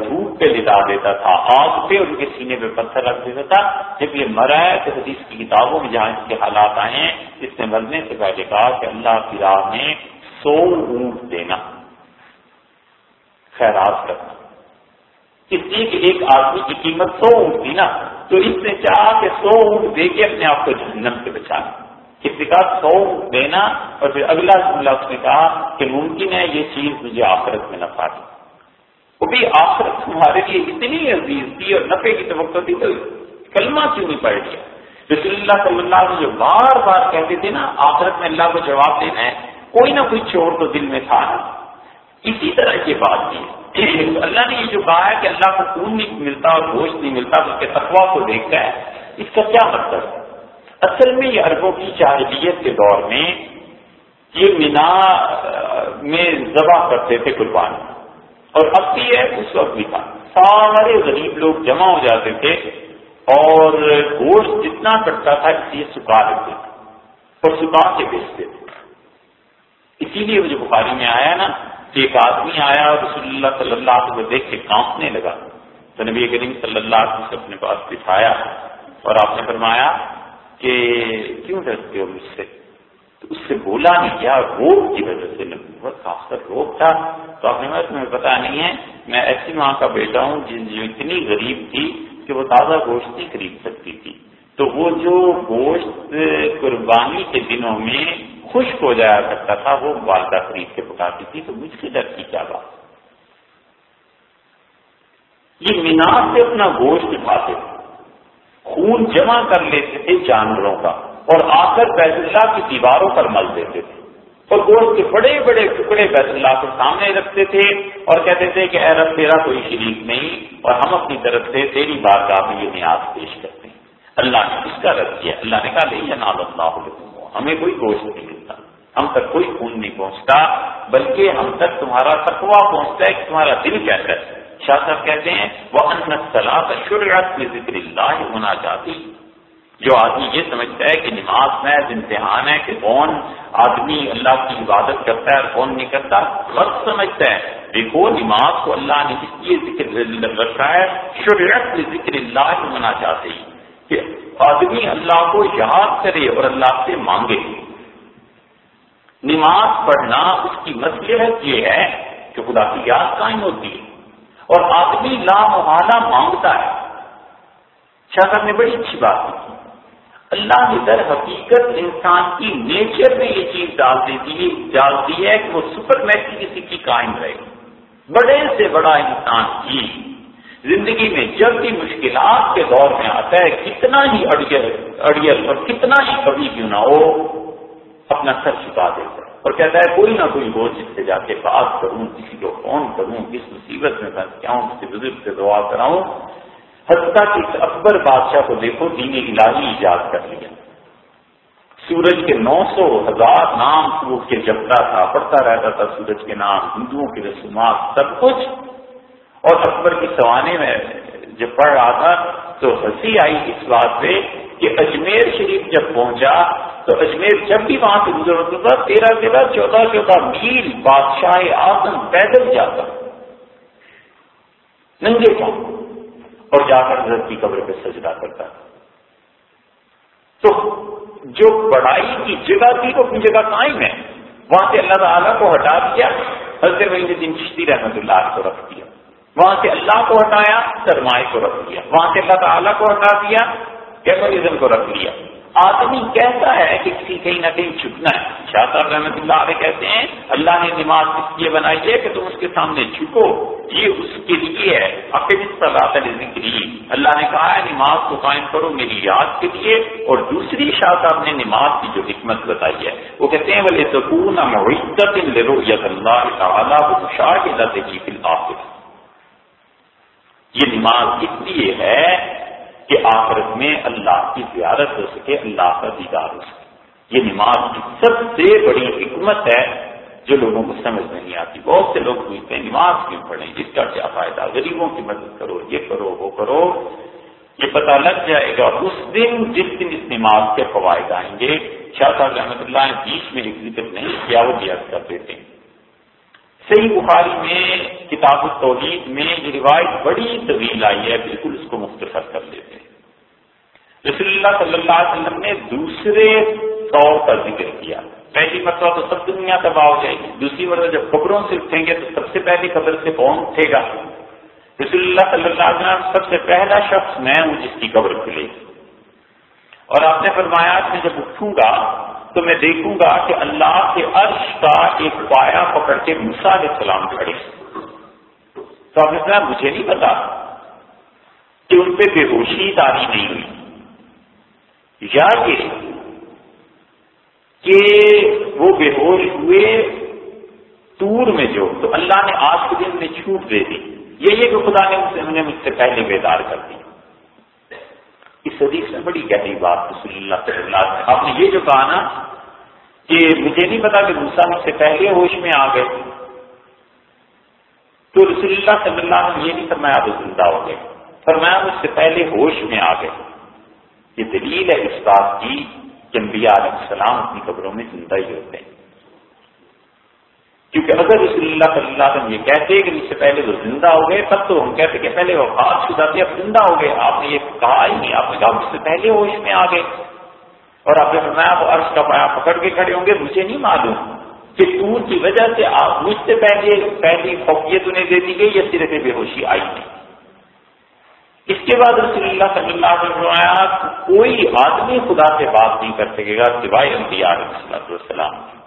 دھوپ پہ لدا دیتا تھا، آگ پہ ان کے سینے پہ پتھر رکھ دیتا تھا۔ جب یہ مرا ہے تو حدیث کی کتابوں میں جہاں اس کے حالات آئے ہیں، اس نے مرنے سے پہلے کہا کہ اللہ کی راہ میں سو اونٹ دینا، خیرات کرنا۔ اس لیے کہ ایک آدمی کی قیمت سو اونٹ تھی نا، تو اس نے چاہا کہ سو اونٹ دے کے اپنے آپ کو جہنم سے بچانا کہا سو دینا، اور پھر اگلا جملہ اس نے کہا کہ ممکن ہے یہ چیز مجھے آخرت میں نفع دی وہ بھی آخرت تمہارے لیے اتنی عزیز تھی اور نفے کی توقع تھی تو کلمہ کیوں نہیں پڑھ گیا رسول اللہ صلی اللہ علیہ جو بار بار کہتے تھے نا، آخرت میں اللہ کو جواب دینا ہے، کوئی نہ کوئی چور تو دل میں تھا۔ نا اسی طرح یہ بات بھی اللہ نے یہ جو کہا ہے کہ اللہ کو خون نہیں ملتا اور گوشت نہیں ملتا، بلکہ تقوا کو دیکھتا ہے، اس کا کیا مطلب؟ ہے اصل میں یہ اربوں کی چاہلیت کے دور میں یہ مینا، میں ذبح کرتے تھے قربانی اور اب بھی ہے، اس وقت بھی تھا۔ سارے غریب لوگ جمع ہو جاتے تھے اور گوشت جتنا کٹتا تھا، اس لیے سکھا دیتے تھے۔ اور سکھا کے بیچتے تھے۔ اسی لیے مجھے بخاری میں آیا نا کہ ایک آدمی آیا اور رسول اللہ صلی اللہ علیہ وسلم دیکھ کے کانپنے لگا۔ تو نبی کریم صلی اللہ علیہ وسلم اپنے پاس بٹھایا اور آپ نے فرمایا کہ کیوں ڈرتے ہو مجھ سے؟ تو اس سے بولا نہیں کیا روگ کی وجہ سے بہت خاص کر روگ تھا۔ تو آپ نے تمہیں پتا نہیں ہے، میں ایسی ماں کا بیٹا ہوں جو اتنی غریب تھی کہ وہ تازہ گوشت نہیں خرید سکتی تھی۔ تو وہ جو گوشت قربانی کے دنوں میں خشک ہو جایا کرتا تھا، وہ والدہ خرید کے پکاتی تھی، تو مجھ سے ڈر کی کیا بات؟ یہ مینار سے اپنا گوشت کھاتے تھے، خون جمع کر لیتے تھے جانوروں کا اور آ کر بیت اللہ کی دیواروں پر مل دیتے تھے۔ اور گوشت کے بڑے بڑے ٹکڑے بیت اللہ کے سامنے رکھتے تھے اور کہتے تھے کہ اے رب، تیرا کوئی شریک نہیں اور ہم اپنی طرف سے تیری بات کا یہ نیاز پیش کرتے ہیں۔ اللہ نے اس کا رد کیا، اللہ نے کہا نہیں جناب اللہ ہمیں کوئی گوشت نہیں ملتا۔ ہم تک کوئی خون نہیں پہنچتا، بلکہ ہم تک تمہارا تقوا پہنچتا ہے کہ تمہارا دل کہتا ہے۔ شاہ صاحب کہتے ہیں وہ ان صلاح شروعات میں ذکر اللہ ہونا چاہتی جو آدمی یہ سمجھتا ہے کہ نماز میں امتحان ہے کہ کون آدمی اللہ کی عبادت کرتا ہے اور کون نہیں کرتا، غلط سمجھتا ہے۔ دیکھو، نماز کو اللہ نے اس لیے ذکر رکھا ہے شریعت ذکر اللہ ہونا چاہتے ہیں کہ آدمی اللہ کو یاد کرے اور اللہ سے مانگے۔ نماز پڑھنا اس کی مصلحت یہ ہے کہ خدا کی یاد قائم ہوتی ہے اور آدمی لا محالہ مانگتا ہے۔ شاہ صاحب نے بڑی اچھی بات کی۔ اللہ نے در حقیقت انسان کی نیچر میں یہ چیز ڈال دی ڈال دی ہے کہ وہ سپر میٹری کی قائم رہے۔ بڑے سے بڑا انسان ہی۔ زندگی میں جب بھی مشکلات کے دور میں آتا ہے، کتنا ہی اڑیل اڑیل اور کتنا ہی کبھی کیوں نہ ہو، اپنا سر چھپا دیتا ہے۔ اور کہتا ہے، کوئی نہ کوئی ہو، جس سے جا کے بات کروں، کسی کو فون کروں، کس مصیبت میں پھنس جاؤں کسی بزرگ سے دعا کراؤں۔ حتیٰ کہ اس اکبر بادشاہ کو دیکھو، دین الہی ایجاد کر لیا۔ سورج کے نو سو ہزار نام سورج کے جبتا تھا، پڑھتا رہتا تھا سورج کے نام، ہندوؤں کے رسومات، سب کچھ۔ اور اکبر کی سوانے میں جب پڑھ رہا تھا، تو ہنسی آئی اس بات پہ کہ اجمیر شریف جب پہنچا، تو اجمیر جب بھی وہاں سے گزر ہوتا تھا تیرہ تیرہ چودہ چودہ میل بادشاہ آسم پیدل جاتا۔ ننگے پاؤں اور جا کر حضرت کی قبر پہ سجدہ کرتا۔ تو جو بڑائی کی جگہ تھی، وہ اپنی جگہ قائم ہے وہاں سے اللہ تعالیٰ کو ہٹا دیا۔ حضرت وحید الدین چشتی رحمت اللہ کو رکھ دیا۔ وہاں سے اللہ کو ہٹایا سرمائے کو رکھ دیا۔ وہاں سے اللہ تعالیٰ کو ہٹا دیا کیمرزم کو رکھ لیا آدمی کہتا ہے کہ کسی کہیں نہ کہیں چھکنا ہے۔ شاہ صاحب رحمۃ اللہ علیہ کہتے ہیں، اللہ نے نماز اس لیے بنائی ہے کہ تم اس کے سامنے جھکو۔ یہ اس کے لیے ہے۔ ذکری اللہ نے کہا ہے، نماز کو قائم کرو میری یاد کے لیے۔ اور دوسری شاہ صاحب نے نماز کی جو حکمت بتائی ہے، وہ کہتے ہیں بولے سکون اللہ تعالیٰ یہ نماز اس لیے ہے کہ آخرت میں اللہ کی زیارت ہو سکے، اللہ کا دیدار ہو سکے۔ یہ نماز کی سب سے بڑی حکمت ہے جو لوگوں کو سمجھ نہیں آتی۔ بہت سے لوگ پوچھتے ہیں نماز کیوں پڑھیں؟ جس کا کیا فائدہ؟ غریبوں کی مدد کرو، یہ کرو، وہ کرو۔ یہ پتہ لگ جائے گا اس دن جس دن اس نماز کے فوائد آئیں گے۔ شاہ صاحب رحمۃ اللہ نے بیچ میں ایک ذکر نہیں کیا، وہ بھی کر دیتے ہیں۔ صحیح بخاری میں، کتاب التوحید میں یہ روایت بڑی طویل آئی ہے، بالکل اس کو مختصر کر لیتے ہیں۔ رسول اللہ صلی اللہ علیہ وسلم نے دوسرے طور کا ذکر کیا۔ پہلی مرتبہ تو سب دنیا تباہ ہو جائے گی، دوسری مرتبہ جب خبروں سے اٹھیں گے تو سب سے پہلی خبر سے کون اٹھے گا؟ رسول اللہ صلی اللہ علیہ وسلم سب سے پہلا شخص میں ہوں جس کی قبر کھلے اور آپ نے فرمایا میں جب اٹھوں گا تو میں دیکھوں گا کہ اللہ کے عرش کا ایک پایا پکڑ کے علیہ السلام کھڑے تو آپ نے کہا مجھے نہیں پتا کہ ان پہ بے ہوشی تاری نہیں ہوئی۔ یا کہ وہ بے ہوش ہوئے تور میں جو، تو اللہ نے آج کے دن میں چھوٹ دے دی۔ یہ کہ خدا نے مجھ سے پہلے بیدار کر دی۔ اس حدیث میں بڑی گہری بات رسول اللہ صلی اللہ علیہ وسلم آپ نے یہ جو کہا نا کہ مجھے نہیں پتا کہ موسا مجھ سے پہلے ہوش میں آ گئے۔ تو رسول اللہ صلی اللہ علیہ وسلم یہ نہیں فرمایا تو زندہ ہو گئے۔ فرمایا مجھ سے پہلے ہوش میں آ گئے۔ یہ دلیل ہے اس بات کی کہ انبیاء علیہ السلام اپنی قبروں میں زندہ ہی ہوتے ہیں۔ کیونکہ اگر رسول اللہ صلی اللہ علیہ وسلم یہ کہتے کہ مجھ سے پہلے وہ زندہ ہو گئے تب تو ہم کہتے کہ پہلے وہ خاص شدہ تھے اب زندہ ہو گئے۔ آپ نے یہ کہا ہی نہیں، آپ نے کہا مجھ سے پہلے ہوش میں آ گئے۔ اور آپ نے فرمایا وہ عرض کا پایا پکڑ کے کھڑے ہوں گے، مجھے نہیں معلوم کہ ٹور کی وجہ سے آپ مجھ سے پہلے، پہلی فوقیت انہیں دے دی گئی یا صرف بے ہوشی آئی۔ نہیں اس کے بعد رسول اللہ صلی اللہ علیہ وسلم فرمایا، کوئی آدمی خدا سے بات نہیں کر سکے گا سوائے انبیاء علیہ السلام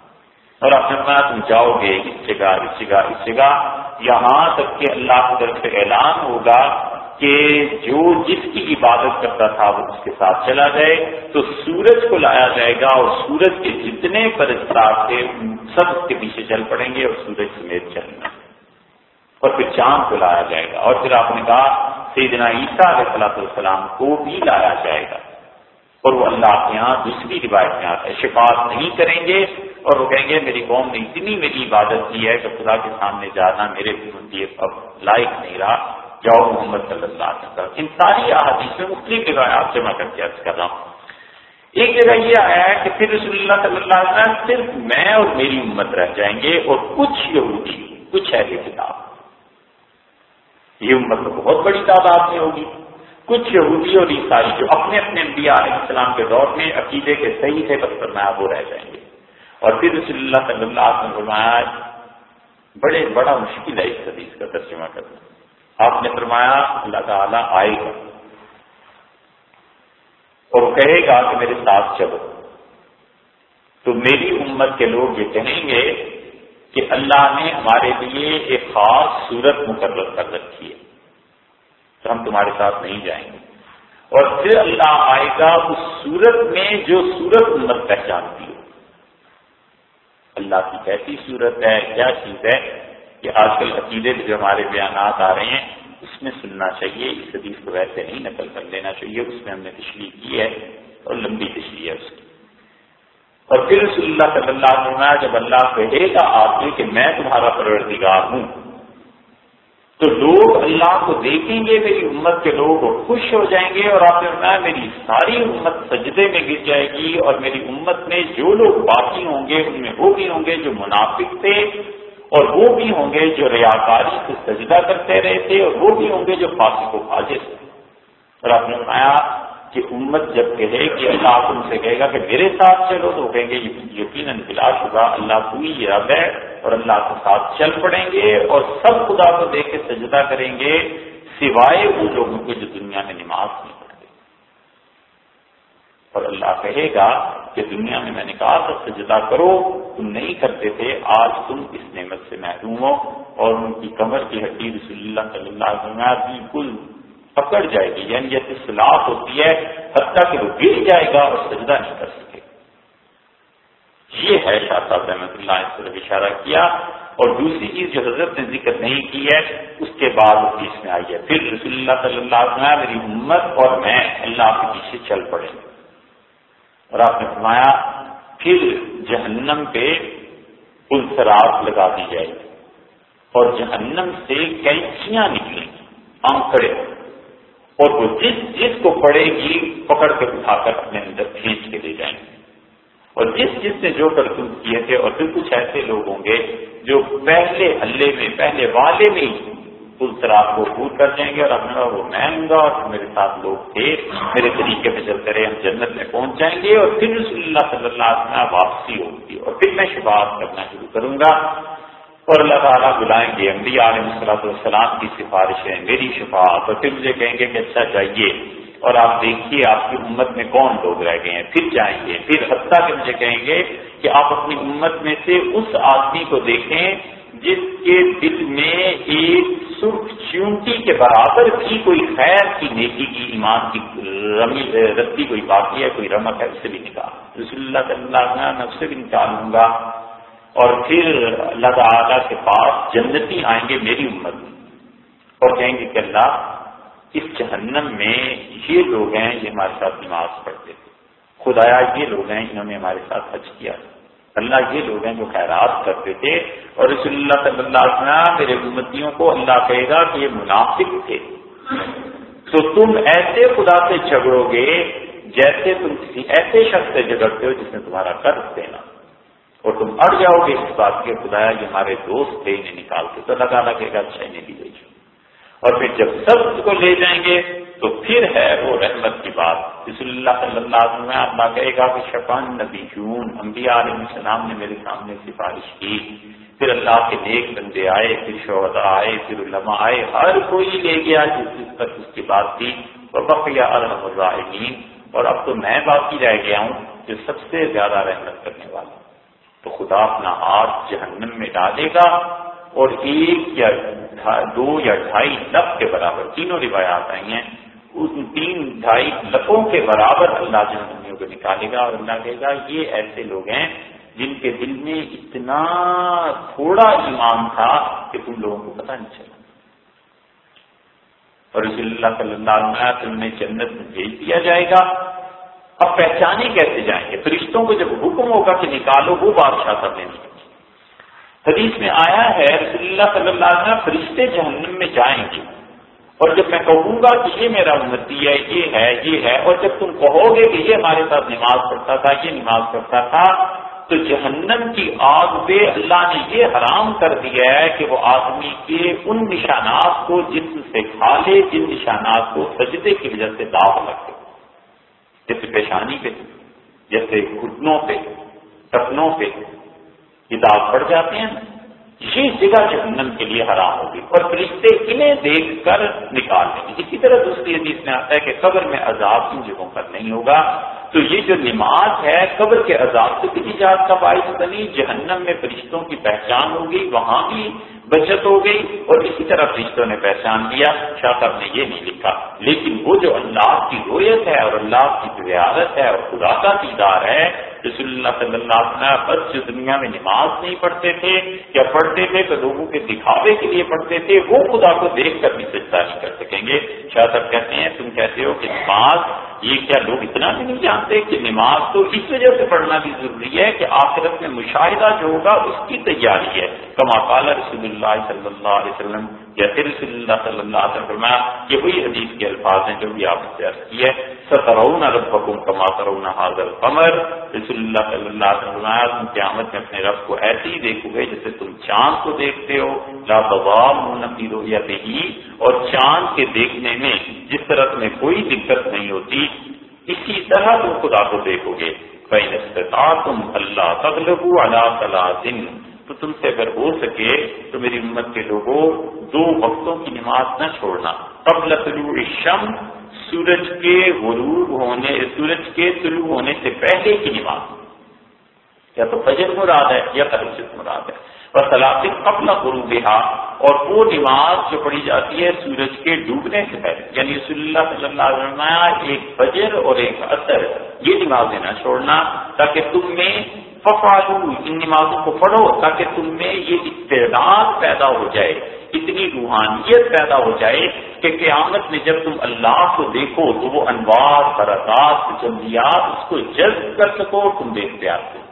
اور آپ نے فرمایا تم جاؤ گے اس جگہ اس جگہ اس جگہ۔ یہاں تک کہ اللہ کی طرف سے اعلان ہوگا کہ جو جس کی عبادت کرتا تھا وہ اس کے ساتھ چلا جائے تو سورج کو لایا جائے گا اور سورج کے جتنے پرستار تھے سب اس کے پیچھے چل پڑیں گے اور سورج سمیت چلنا اور پھر چاند کو لایا جائے گا۔ اور پھر آپ نے کہا، سیدنا عیسیٰ علیہ صلاح السلام کو بھی لایا جائے گا۔ اور وہ اللہ کے یہاں دوسری روایت میں آتا ہے، شفاعت نہیں کریں گے۔ اور وہ کہیں گے، میری قوم نے اتنی میری عبادت کی ہے کہ خدا کے سامنے جانا میرے اب لائق نہیں رہا. جاؤ محمد صلی اللہ علیہ وسلم۔ ان ساری احادیث میں مختلف روایات جمع کر کے عرض کر رہا ہوں۔ ایک جگہ یہ آیا ہے کہ پھر رسول اللہ صلی اللہ علیہ وسلم صرف میں اور میری امت رہ جائیں گے اور کچھ یہودی، کچھ ایسے کتاب۔ یہ امت تو بہت بڑی تعداد میں ہوگی۔ کچھ یہودی اور عیسائی جو اپنے اپنے انبیاء علیہ السلام کے دور میں عقیدے کے صحیح تھے بس فرمایا وہ رہ جائیں گے۔ اور پھر رسول اللہ صلی اللہ علیہ وسلم فرمایا، بڑے بڑا مشکل ہے اس حدیث کا ترجمہ کرنا۔ آپ نے فرمایا، اللہ تعالیٰ آئے گا۔ اور وہ کہے گا کہ میرے ساتھ چلو۔ تو میری امت کے لوگ یہ کہیں گے کہ اللہ نے ہمارے لیے ایک خاص صورت مقرر کر رکھی ہے۔ تو ہم تمہارے ساتھ نہیں جائیں گے۔ اور پھر اللہ آئے گا اس صورت میں جو صورت امت پہچانتی ہو۔ اللہ کی کیسی صورت ہے، کیا چیز ہے کہ آج کل عقیدے جو ہمارے بیانات آ رہے ہیں، اس میں سننا چاہیے، اس حدیث کو ویسے نہیں نقل کر لینا چاہیے، اس میں ہم نے تشریح کی ہے اور لمبی تشریح ہے اس کی۔ اور پھر رسول اللہ صلی اللہ علیہ وسلم جب اللہ کہے گا آپ سے کہ میں تمہارا پروردگار ہوں تو لوگ اللہ کو دیکھیں گے، میری امت کے لوگ خوش ہو جائیں گے اور آپ نے میری ساری امت سجدے میں گر جائے گی اور میری امت میں جو لوگ باقی ہوں گے، ان میں وہ بھی ہوں گے جو منافق تھے اور وہ بھی ہوں گے جو ریاکاری سے سجدہ کرتے رہے تھے اور وہ بھی ہوں گے جو فاصف و فاجر تھے۔ اور آپ نے بنایا کہ امت جب کہے کہ اللہ تم سے کہے گا کہ میرے ساتھ چلو تو کہیں گے یقیناً بلا شبہ اللہ کو ہی رب ہے اور اللہ کے ساتھ چل پڑیں گے اور سب خدا کو دیکھ کے سجدہ کریں گے سوائے ان لوگوں کے جو دنیا میں نماز نہیں پڑھتے۔ اور اللہ کہے گا کہ دنیا میں میں نے کہا تھا، سجدہ کرو، تم نہیں کرتے تھے، آج تم اس نعمت سے محروم ہو اور ان کی کمر کی ہڈی رسول اللہ صلی اللہ علیہ وسلم بالکل پکڑ جائے گی یعنی جیسے سلاخ ہوتی ہے، حتیٰ کہ وہ گر جائے گا اور سجدہ نہیں کر سکے۔ یہ ہے شاہ صاحب رحمۃ اللہ اس طرف اشارہ کیا۔ اور دوسری چیز جو حضرت نے ذکر نہیں کی ہے، اس کے بعد وہ بیچ میں آئی ہے۔ پھر رسول اللہ صلی اللہ علیہ وسلم، میری امت اور میں، اللہ کے پیچھے چل پڑے۔ اور آپ نے فرمایا، پھر جہنم پہ پلسرات لگا دی جائے گی۔ اور جہنم سے کینچیاں نکلیں گی آنکڑے اور وہ جس جس کو پڑے گی پکڑ کے اٹھا کر اپنے اندر کھینچ کے لے جائیں گے۔ اور جس جس نے جو کرتوت کیے تھے اور پھر کچھ ایسے لوگ ہوں گے جو پہلے ہلے میں، پہلے والے میں پل سراب کو پور کر جائیں گے اور اپنے وہ میں ہوں گا اور میرے ساتھ لوگ تھے، میرے طریقے پہ چلتے رہے ہم جنت میں پہنچ جائیں گے اور پھر رسول اللہ صلی اللہ علیہ وسلم واپسی ہوگی۔ اور پھر میں شفاعت کرنا شروع کروں گا۔ اور اللہ تعالیٰ بلائیں گے۔ انبیاء علیہ صلاح والسلام کی سفارشیں میری شفاعت اور پھر مجھے کہیں گے کہ اچھا چاہیے اور آپ دیکھیے آپ کی امت میں کون لوگ رہ گئے ہیں۔ پھر جائیں گے پھر حتیٰ کہ مجھے کہیں گے کہ آپ اپنی امت میں سے اس آدمی کو دیکھیں جس کے دل میں ایک سرخ چونٹی کے برابر کی کوئی خیر کی نیکی کی ایمان کی رمی، رسی، کوئی باقی ہے، کوئی رمک ہے اسے بھی نکال رسول اللہ صلی اللہ علیہ وسلم، میں اسے بھی نکالوں گا۔ اور پھر اللہ تعالیٰ کے پاس جنتی آئیں گے میری امت اور کہیں گے کہ اللہ، اس جہنم میں یہ لوگ ہیں یہ ہمارے ساتھ نماز پڑھتے تھے۔ خدایا، یہ لوگ ہیں انہوں نے ہمارے ساتھ حج کیا۔ اللہ، یہ لوگ ہیں جو خیرات کرتے تھے۔ اور رسول اللہ صلی اللہ علیہ وسلم میرے امتیوں کو اللہ کہے گا کہ یہ منافق تھے۔ تو تم ایسے خدا سے جھگڑو گے جیسے تم کسی ایسے شخص سے جھگڑتے ہو جس نے تمہارا قرض دینا۔ اور تم اڑ جاؤ گے اس بات کے خدایا، یہ ہمارے دوست تھے، انہیں نکالتے تو اللہ تعالیٰ کہے گا اچھا انہیں بھی بھیجو اور پھر جب سب کو لے جائیں گے، تو پھر ہے وہ رحمت کی بات۔ رسول اللہ صلی اللہ علیہ وسلم اللہ کہے گا کہ شفان نبی جون انبیاء علیہ السلام نے میرے سامنے سفارش کی۔ پھر اللہ کے نیک بندے آئے، پھر شہدا آئے، پھر علماء آئے، ہر کوئی لے گیا جس جس پر اس کی بات تھی۔ اور بقیہ الحم الرحمین اور اب تو میں باقی رہ گیا ہوں جو سب سے زیادہ رحمت کرنے والا تو خدا اپنا ہاتھ جہنم میں ڈالے گا اور ایک یا دو یا ڈھائی لف کے برابر تینوں روایات آئی ہیں، ان تین ڈھائی لفوں کے برابر اللہ جہنمیوں کو نکالے گا اور اللہ کہے گا، یہ ایسے لوگ ہیں جن کے دل میں اتنا تھوڑا ایمان تھا کہ تم لوگوں کو پتہ نہیں چلا۔ اور رسول اللہ صلی اللہ علیہ وسلم نے جنت میں بھیج دیا جائے گا۔ اب پہچانے کیسے جائیں گے؟ فرشتوں کو جب حکم ہوگا کہ نکالو، وہ بادشاہ کر لیں گے۔ حدیث میں آیا ہے، رسول اللہ صلی اللہ علیہ وسلم فرشتے جہنم میں جائیں گے۔ اور جب میں کہوں گا کہ یہ میرا امتی ہے، یہ ہے یہ ہے، اور جب تم کہو گے کہ یہ ہمارے ساتھ نماز پڑھتا تھا، یہ نماز پڑھتا تھا، تو جہنم کی آگ پہ اللہ نے یہ حرام کر دیا ہے کہ وہ آدمی کے ان نشانات کو جسم سے کھا لے، جن نشانات کو سجدے کی وجہ سے داغ لگے جیسے پیشانی پہ، جیسے گھٹنوں پہ، ٹپنوں پہ یہ داغ پڑ جاتے ہیں، یہ جگہ جہنم کے لیے حرام ہوگی اور فرشتے انہیں دیکھ کر نکال لیں گے۔ اسی طرح دوسری حدیث میں آتا ہے کہ قبر میں عذاب ان جگہوں پر نہیں ہوگا۔ تو یہ جو نماز ہے، قبر کے عذاب سے بھی نجات کا باعث بنی، جہنم میں فرشتوں کی پہچان ہوگی وہاں بھی بچت ہو گئی اور اسی طرح فرشتوں نے پہچان لیا۔ شاہ صاحب نے یہ نہیں لکھا۔ لیکن وہ جو اللہ کی رویت ہے اور اللہ کی زیارت ہے اور خدا کا دیدار ہے، رسول اللہ صلی اللہ علیہ وسلم بس جو دنیا میں نماز نہیں پڑھتے تھے یا پڑھتے تھے تو لوگوں کے دکھاوے کے لیے پڑھتے تھے، وہ خدا کو دیکھ کر بھی سجدہ نہیں کر سکیں گے۔ شاہ صاحب کہتے ہیں، تم کہتے ہو کہ نماز یہ کیا لوگ اتنا بھی نہیں جانتے کہ نماز تو اس وجہ سے پڑھنا بھی ضروری ہے کہ آخرت میں مشاہدہ جو ہوگا اس کی تیاری ہے۔ کما کالا رسول اللہ صلی اللہ علیہ وسلم، یا پھر رسول اللہ صلی اللہ علیہ وسلم یہ وہی حدیث کے الفاظ ہیں جو بھی آپ نے عرض کی ہے۔ سترون ربکم کما ترون حاضر قمر رسول اللہ صلی اللہ علیہ وسلم تم قیامت میں اپنے رب کو ایسے ہی دیکھو گے جیسے تم چاند کو دیکھتے ہو. لا بغام نفی رویت ہی اور چاند کے دیکھنے میں جس طرح تمہیں کوئی دقت نہیں ہوتی، اسی طرح تم خدا کو دیکھو گے. تم اللہ تغلب اللہ تعالیٰ دن تو تم سے اگر ہو سکے تو میری امت کے لوگوں، دو وقتوں کی نماز نہ چھوڑنا. قبل طلوع شم سورج کے غروب ہونے، سورج کے طلوع ہونے سے پہلے کی نماز۔ یا تو فجر مراد ہے یا ترجت مراد ہے۔ اور سلاطن قبل غروب اور وہ نماز جو پڑھی جاتی ہے سورج کے ڈوبنے سے پہلے۔ یعنی رسول اللہ صلی اللہ علیہ وسلم ایک فجر اور ایک اثر یہ نمازیں نہ چھوڑنا، تاکہ تم میں ففالو ان نمازوں کو پڑھو، تاکہ تم میں یہ استعداد پیدا ہو جائے۔ اتنی روحانیت پیدا ہو جائے کہ قیامت میں جب تم اللہ کو دیکھو تو وہ انوار، برکات جلدیات اس کو جذب کر سکو تم دیکھتے آتے